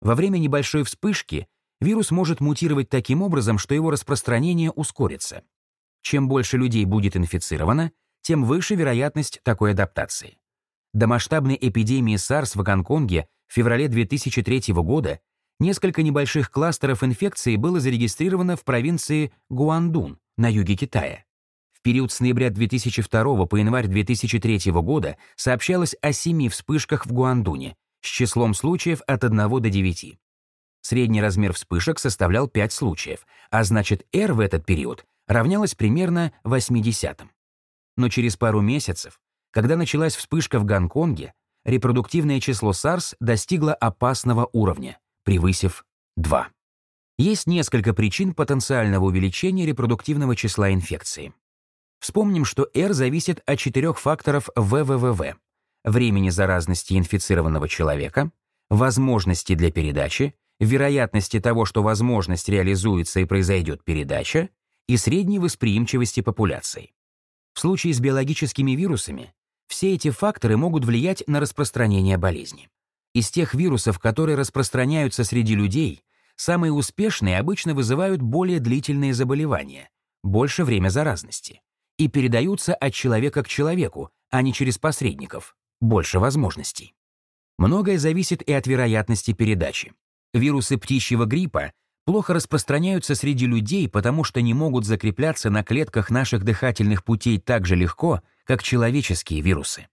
Во время небольшой вспышки вирус может мутировать таким образом, что его распространение ускорится. Чем больше людей будет инфицировано, тем выше вероятность такой адаптации. До масштабной эпидемии SARS в Гонконге в феврале 2003 года несколько небольших кластеров инфекции было зарегистрировано в провинции Гуандун на юге Китая. В период с ноября 2002 по январь 2003 года сообщалось о семи вспышках в Гуандуне с числом случаев от 1 до 9. Средний размер вспышек составлял 5 случаев, а значит R в этот период равнялось примерно 80. Но через пару месяцев, когда началась вспышка в Гонконге, репродуктивное число SARS достигло опасного уровня, превысив 2. Есть несколько причин потенциального увеличения репродуктивного числа инфекции. Вспомним, что R зависит от четырех факторов ВВВВ — времени заразности инфицированного человека, возможности для передачи, вероятности того, что возможность реализуется и произойдет передача, и средней восприимчивости популяции. В случае с биологическими вирусами все эти факторы могут влиять на распространение болезни. Из тех вирусов, которые распространяются среди людей, самые успешные обычно вызывают более длительные заболевания, больше время заразности, и передаются от человека к человеку, а не через посредников, больше возможностей. Многое зависит и от вероятности передачи. Вирусы птичьего гриппа плохо распространяются среди людей, потому что не могут закрепляться на клетках наших дыхательных путей так же легко, как человеческие вирусы.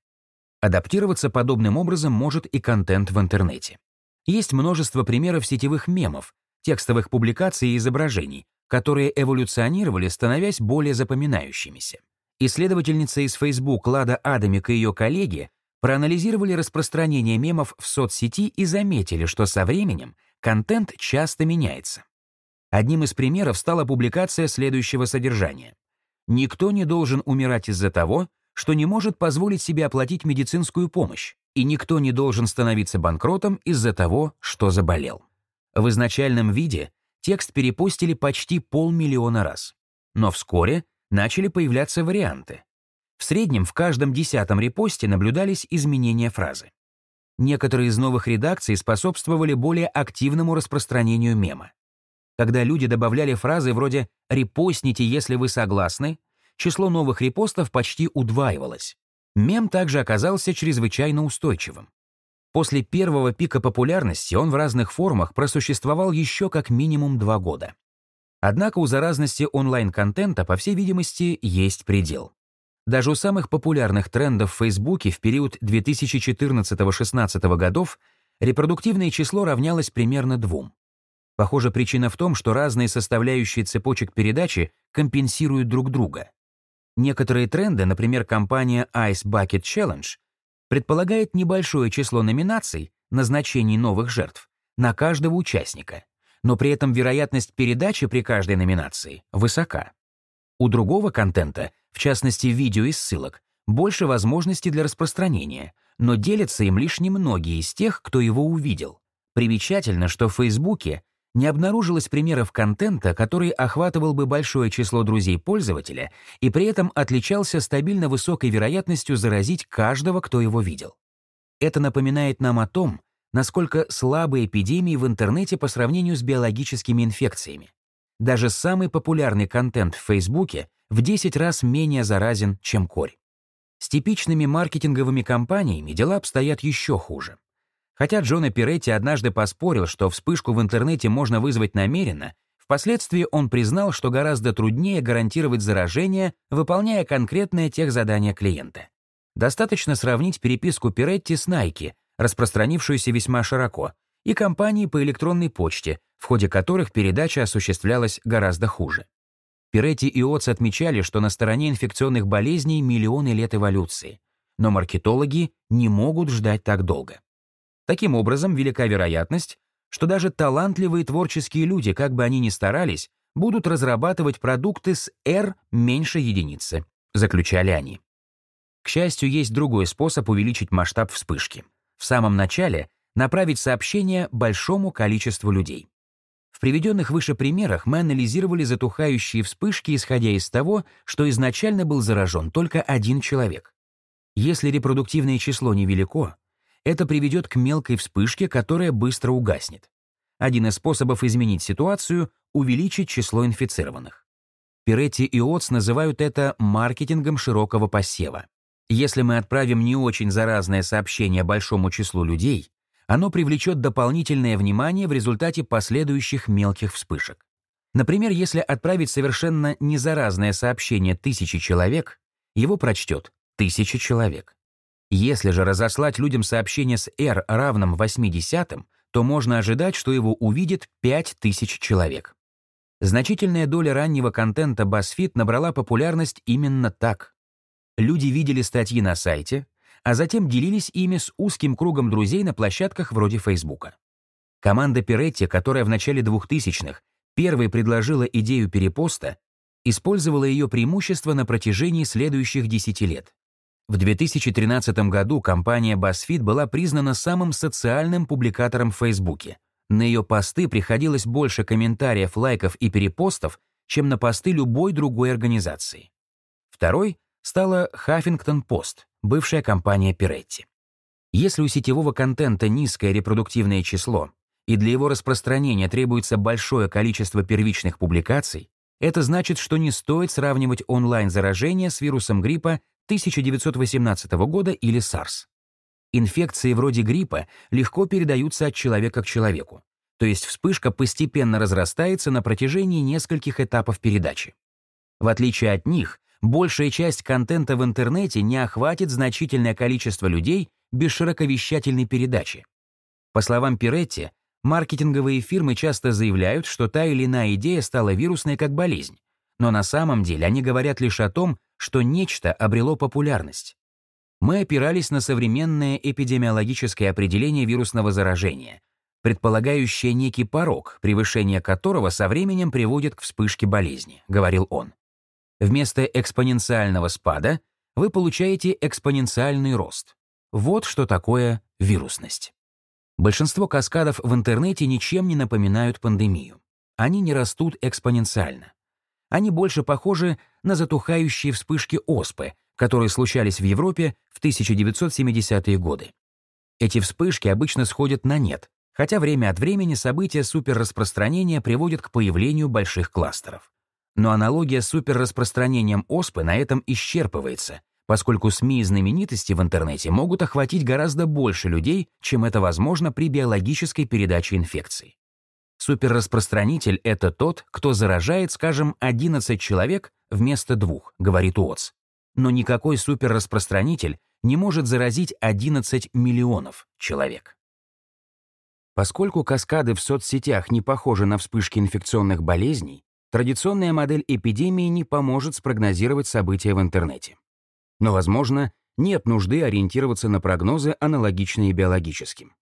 Адаптироваться подобным образом может и контент в интернете. Есть множество примеров сетевых мемов, текстовых публикаций и изображений, которые эволюционировали, становясь более запоминающимися. Исследовательница из Facebook Лада Адамик и ее коллеги проанализировали распространение мемов в соцсети и заметили, что со временем контент часто меняется. Одним из примеров стала публикация следующего содержания. «Никто не должен умирать из-за того, что не может позволить себе оплатить медицинскую помощь, и никто не должен становиться банкротом из-за того, что заболел». В изначальном виде текст перепостили почти полмиллиона раз. Но вскоре начали появляться варианты. В среднем в каждом десятом репосте наблюдались изменения фразы. Некоторые из новых редакций способствовали более активному распространению мема. Когда люди добавляли фразы вроде «репостните, если вы согласны», число новых репостов почти удваивалось. Мем также оказался чрезвычайно устойчивым. После первого пика популярности он в разных формах просуществовал еще как минимум два года. Однако у заразности онлайн-контента, по всей видимости, есть предел. Даже у самых популярных трендов в Фейсбуке в период 2014-16 годов репродуктивное число равнялось примерно двум. Похоже, причина в том, что разные составляющие цепочек передачи компенсируют друг друга. Некоторые тренды, например, компания Ice Bucket Challenge, предполагает небольшое число номинаций, назначений новых жертв, на каждого участника, но при этом вероятность передачи при каждой номинации высока. У другого контента, в частности видео и ссылок, больше возможностей для распространения, но делятся им лишь немногие из тех, кто его увидел. Примечательно, что в Фейсбуке не обнаружилось примеров контента, который охватывал бы большое число друзей пользователя и при этом отличался стабильно высокой вероятностью заразить каждого, кто его видел. Это напоминает нам о том, насколько слабы эпидемии в интернете по сравнению с биологическими инфекциями. Даже самый популярный контент в Фейсбуке в 10 раз менее заразен, чем корь. С типичными маркетинговыми компаниями дела обстоят еще хуже. Хотя Джона Пиретти однажды поспорил, что вспышку в интернете можно вызвать намеренно, впоследствии он признал, что гораздо труднее гарантировать заражение, выполняя конкретное техзадание клиента. Достаточно сравнить переписку Пиретти с Nike, распространившуюся весьма широко, и компании по электронной почте, в ходе которых передача осуществлялась гораздо хуже. Пиретти и Отц отмечали, что на стороне инфекционных болезней миллионы лет эволюции, но маркетологи не могут ждать так долго. Таким образом, велика вероятность, что даже талантливые творческие люди, как бы они ни старались, будут разрабатывать продукты с R меньше единицы, заключали они. К счастью, есть другой способ увеличить масштаб вспышки. В самом начале направить сообщение большому количеству людей. В приведенных выше примерах мы анализировали затухающие вспышки, исходя из того, что изначально был заражен только один человек. Если репродуктивное число невелико, это приведет к мелкой вспышке, которая быстро угаснет. Один из способов изменить ситуацию — увеличить число инфицированных. Пиретти и Отс называют это маркетингом широкого посева. Если мы отправим не очень заразное сообщение большому числу людей, оно привлечет дополнительное внимание в результате последующих мелких вспышек. Например, если отправить совершенно незаразное сообщение тысячи человек, его прочтет тысяча человек. Если же разослать людям сообщение с R равным 80, то можно ожидать, что его увидит 5000 человек. Значительная доля раннего контента BuzzFeed набрала популярность именно так. Люди видели статьи на сайте, а затем делились ими с узким кругом друзей на площадках вроде Фейсбука. Команда Перетти, которая в начале 2000-х первой предложила идею перепоста, использовала ее преимущество на протяжении следующих 10 лет. В 2013 году компания BuzzFeed была признана самым социальным публикатором в Фейсбуке. На ее посты приходилось больше комментариев, лайков и перепостов, чем на посты любой другой организации. Второй стала Huffington Post, бывшая компания Пиретти. Если у сетевого контента низкое репродуктивное число, и для его распространения требуется большое количество первичных публикаций, это значит, что не стоит сравнивать онлайн-заражение с вирусом гриппа 1918 года или SARS. Инфекции вроде гриппа легко передаются от человека к человеку, то есть вспышка постепенно разрастается на протяжении нескольких этапов передачи. В отличие от них, большая часть контента в интернете не охватит значительное количество людей без широковещательной передачи. По словам Пиретти, маркетинговые фирмы часто заявляют, что та или иная идея стала вирусной как болезнь, но на самом деле они говорят лишь о том, что нечто обрело популярность. Мы опирались на современное эпидемиологическое определение вирусного заражения, предполагающее некий порог, превышение которого со временем приводит к вспышке болезни, говорил он. Вместо экспоненциального спада вы получаете экспоненциальный рост. Вот что такое вирусность. Большинство каскадов в интернете ничем не напоминают пандемию. Они не растут экспоненциально. Они больше похожи на затухающие вспышки оспы, которые случались в Европе в 1970-е годы. Эти вспышки обычно сходят на нет, хотя время от времени события суперраспространения приводят к появлению больших кластеров. Но аналогия с суперраспространением оспы на этом исчерпывается, поскольку СМИ и знаменитости в интернете могут охватить гораздо больше людей, чем это возможно при биологической передаче инфекции. Суперраспространитель — это тот, кто заражает, скажем, 11 человек вместо двух, говорит Уотс. но никакой суперраспространитель не может заразить 11 миллионов человек. Поскольку каскады в соцсетях не похожи на вспышки инфекционных болезней, традиционная модель эпидемии не поможет спрогнозировать события в интернете. Но, возможно, нет нужды ориентироваться на прогнозы, аналогичные биологическим.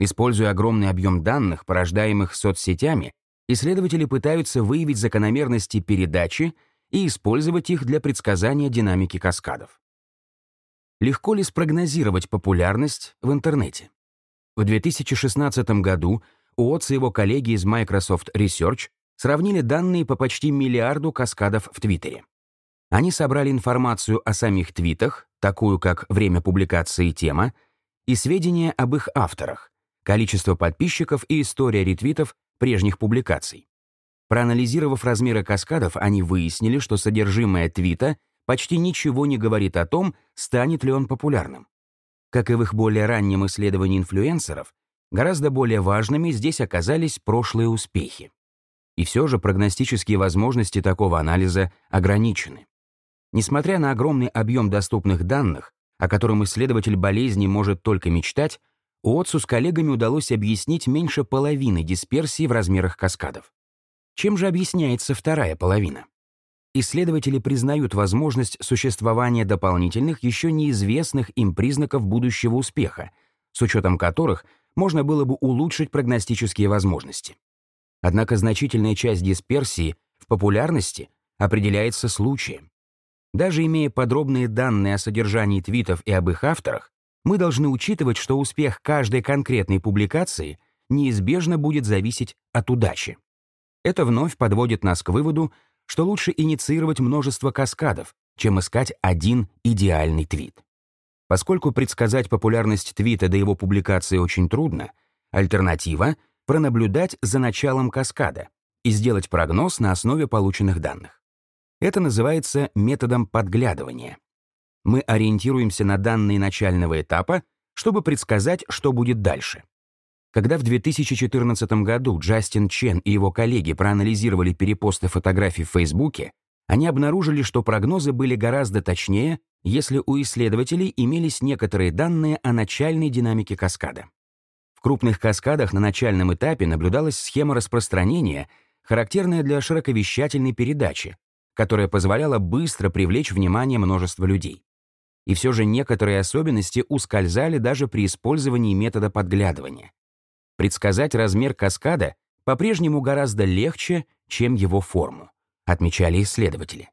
Используя огромный объем данных, порождаемых соцсетями, исследователи пытаются выявить закономерности передачи и использовать их для предсказания динамики каскадов. Легко ли спрогнозировать популярность в интернете? В 2016 году Уотс и его коллеги из Microsoft Research сравнили данные по почти миллиарду каскадов в Твиттере. Они собрали информацию о самих твитах, такую как время публикации и тема, и сведения об их авторах, количество подписчиков и история ретвитов прежних публикаций. Проанализировав размеры каскадов, они выяснили, что содержимое твита почти ничего не говорит о том, станет ли он популярным. Как и в их более раннем исследовании инфлюенсеров, гораздо более важными здесь оказались прошлые успехи. И все же прогностические возможности такого анализа ограничены. Несмотря на огромный объем доступных данных, о котором исследователь болезни может только мечтать, Уотсу с коллегами удалось объяснить меньше половины дисперсии в размерах каскадов. Чем же объясняется вторая половина? Исследователи признают возможность существования дополнительных, еще неизвестных им признаков будущего успеха, с учетом которых можно было бы улучшить прогностические возможности. Однако значительная часть дисперсии в популярности определяется случаем. Даже имея подробные данные о содержании твитов и об их авторах, мы должны учитывать, что успех каждой конкретной публикации неизбежно будет зависеть от удачи. Это вновь подводит нас к выводу, что лучше инициировать множество каскадов, чем искать один идеальный твит. Поскольку предсказать популярность твита до его публикации очень трудно, альтернатива — пронаблюдать за началом каскада и сделать прогноз на основе полученных данных. Это называется методом подглядывания. Мы ориентируемся на данные начального этапа, чтобы предсказать, что будет дальше. Когда в 2014 году Джастин Чен и его коллеги проанализировали перепосты фотографий в Фейсбуке, они обнаружили, что прогнозы были гораздо точнее, если у исследователей имелись некоторые данные о начальной динамике каскада. В крупных каскадах на начальном этапе наблюдалась схема распространения, характерная для широковещательной передачи, которая позволяла быстро привлечь внимание множества людей. И все же некоторые особенности ускользали даже при использовании метода подглядывания. Предсказать размер каскада по-прежнему гораздо легче, чем его форму, отмечали исследователи.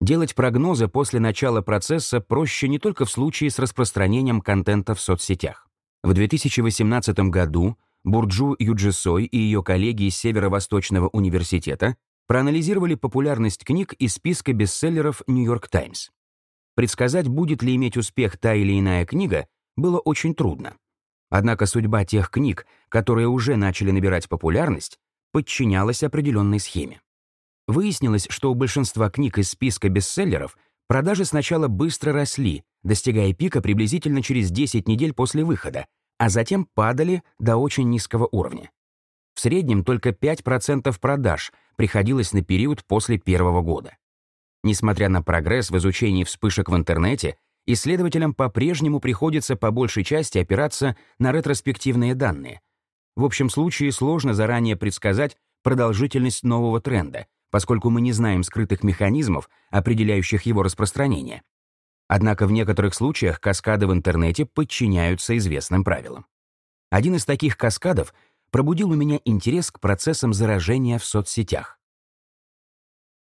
Делать прогнозы после начала процесса проще не только в случае с распространением контента в соцсетях. В 2018 году Бурджу Юджисой и ее коллеги из Северо-Восточного университета проанализировали популярность книг из списка бестселлеров «Нью-Йорк Таймс». Предсказать, будет ли иметь успех та или иная книга, было очень трудно. Однако судьба тех книг, которые уже начали набирать популярность, подчинялась определенной схеме. Выяснилось, что у большинства книг из списка бестселлеров продажи сначала быстро росли, достигая пика приблизительно через 10 недель после выхода, а затем падали до очень низкого уровня. В среднем только 5% продаж приходилось на период после первого года. Несмотря на прогресс в изучении вспышек в интернете, исследователям по-прежнему приходится по большей части опираться на ретроспективные данные. В общем случае сложно заранее предсказать продолжительность нового тренда, поскольку мы не знаем скрытых механизмов, определяющих его распространение. Однако в некоторых случаях каскады в интернете подчиняются известным правилам. Один из таких каскадов пробудил у меня интерес к процессам заражения в соцсетях.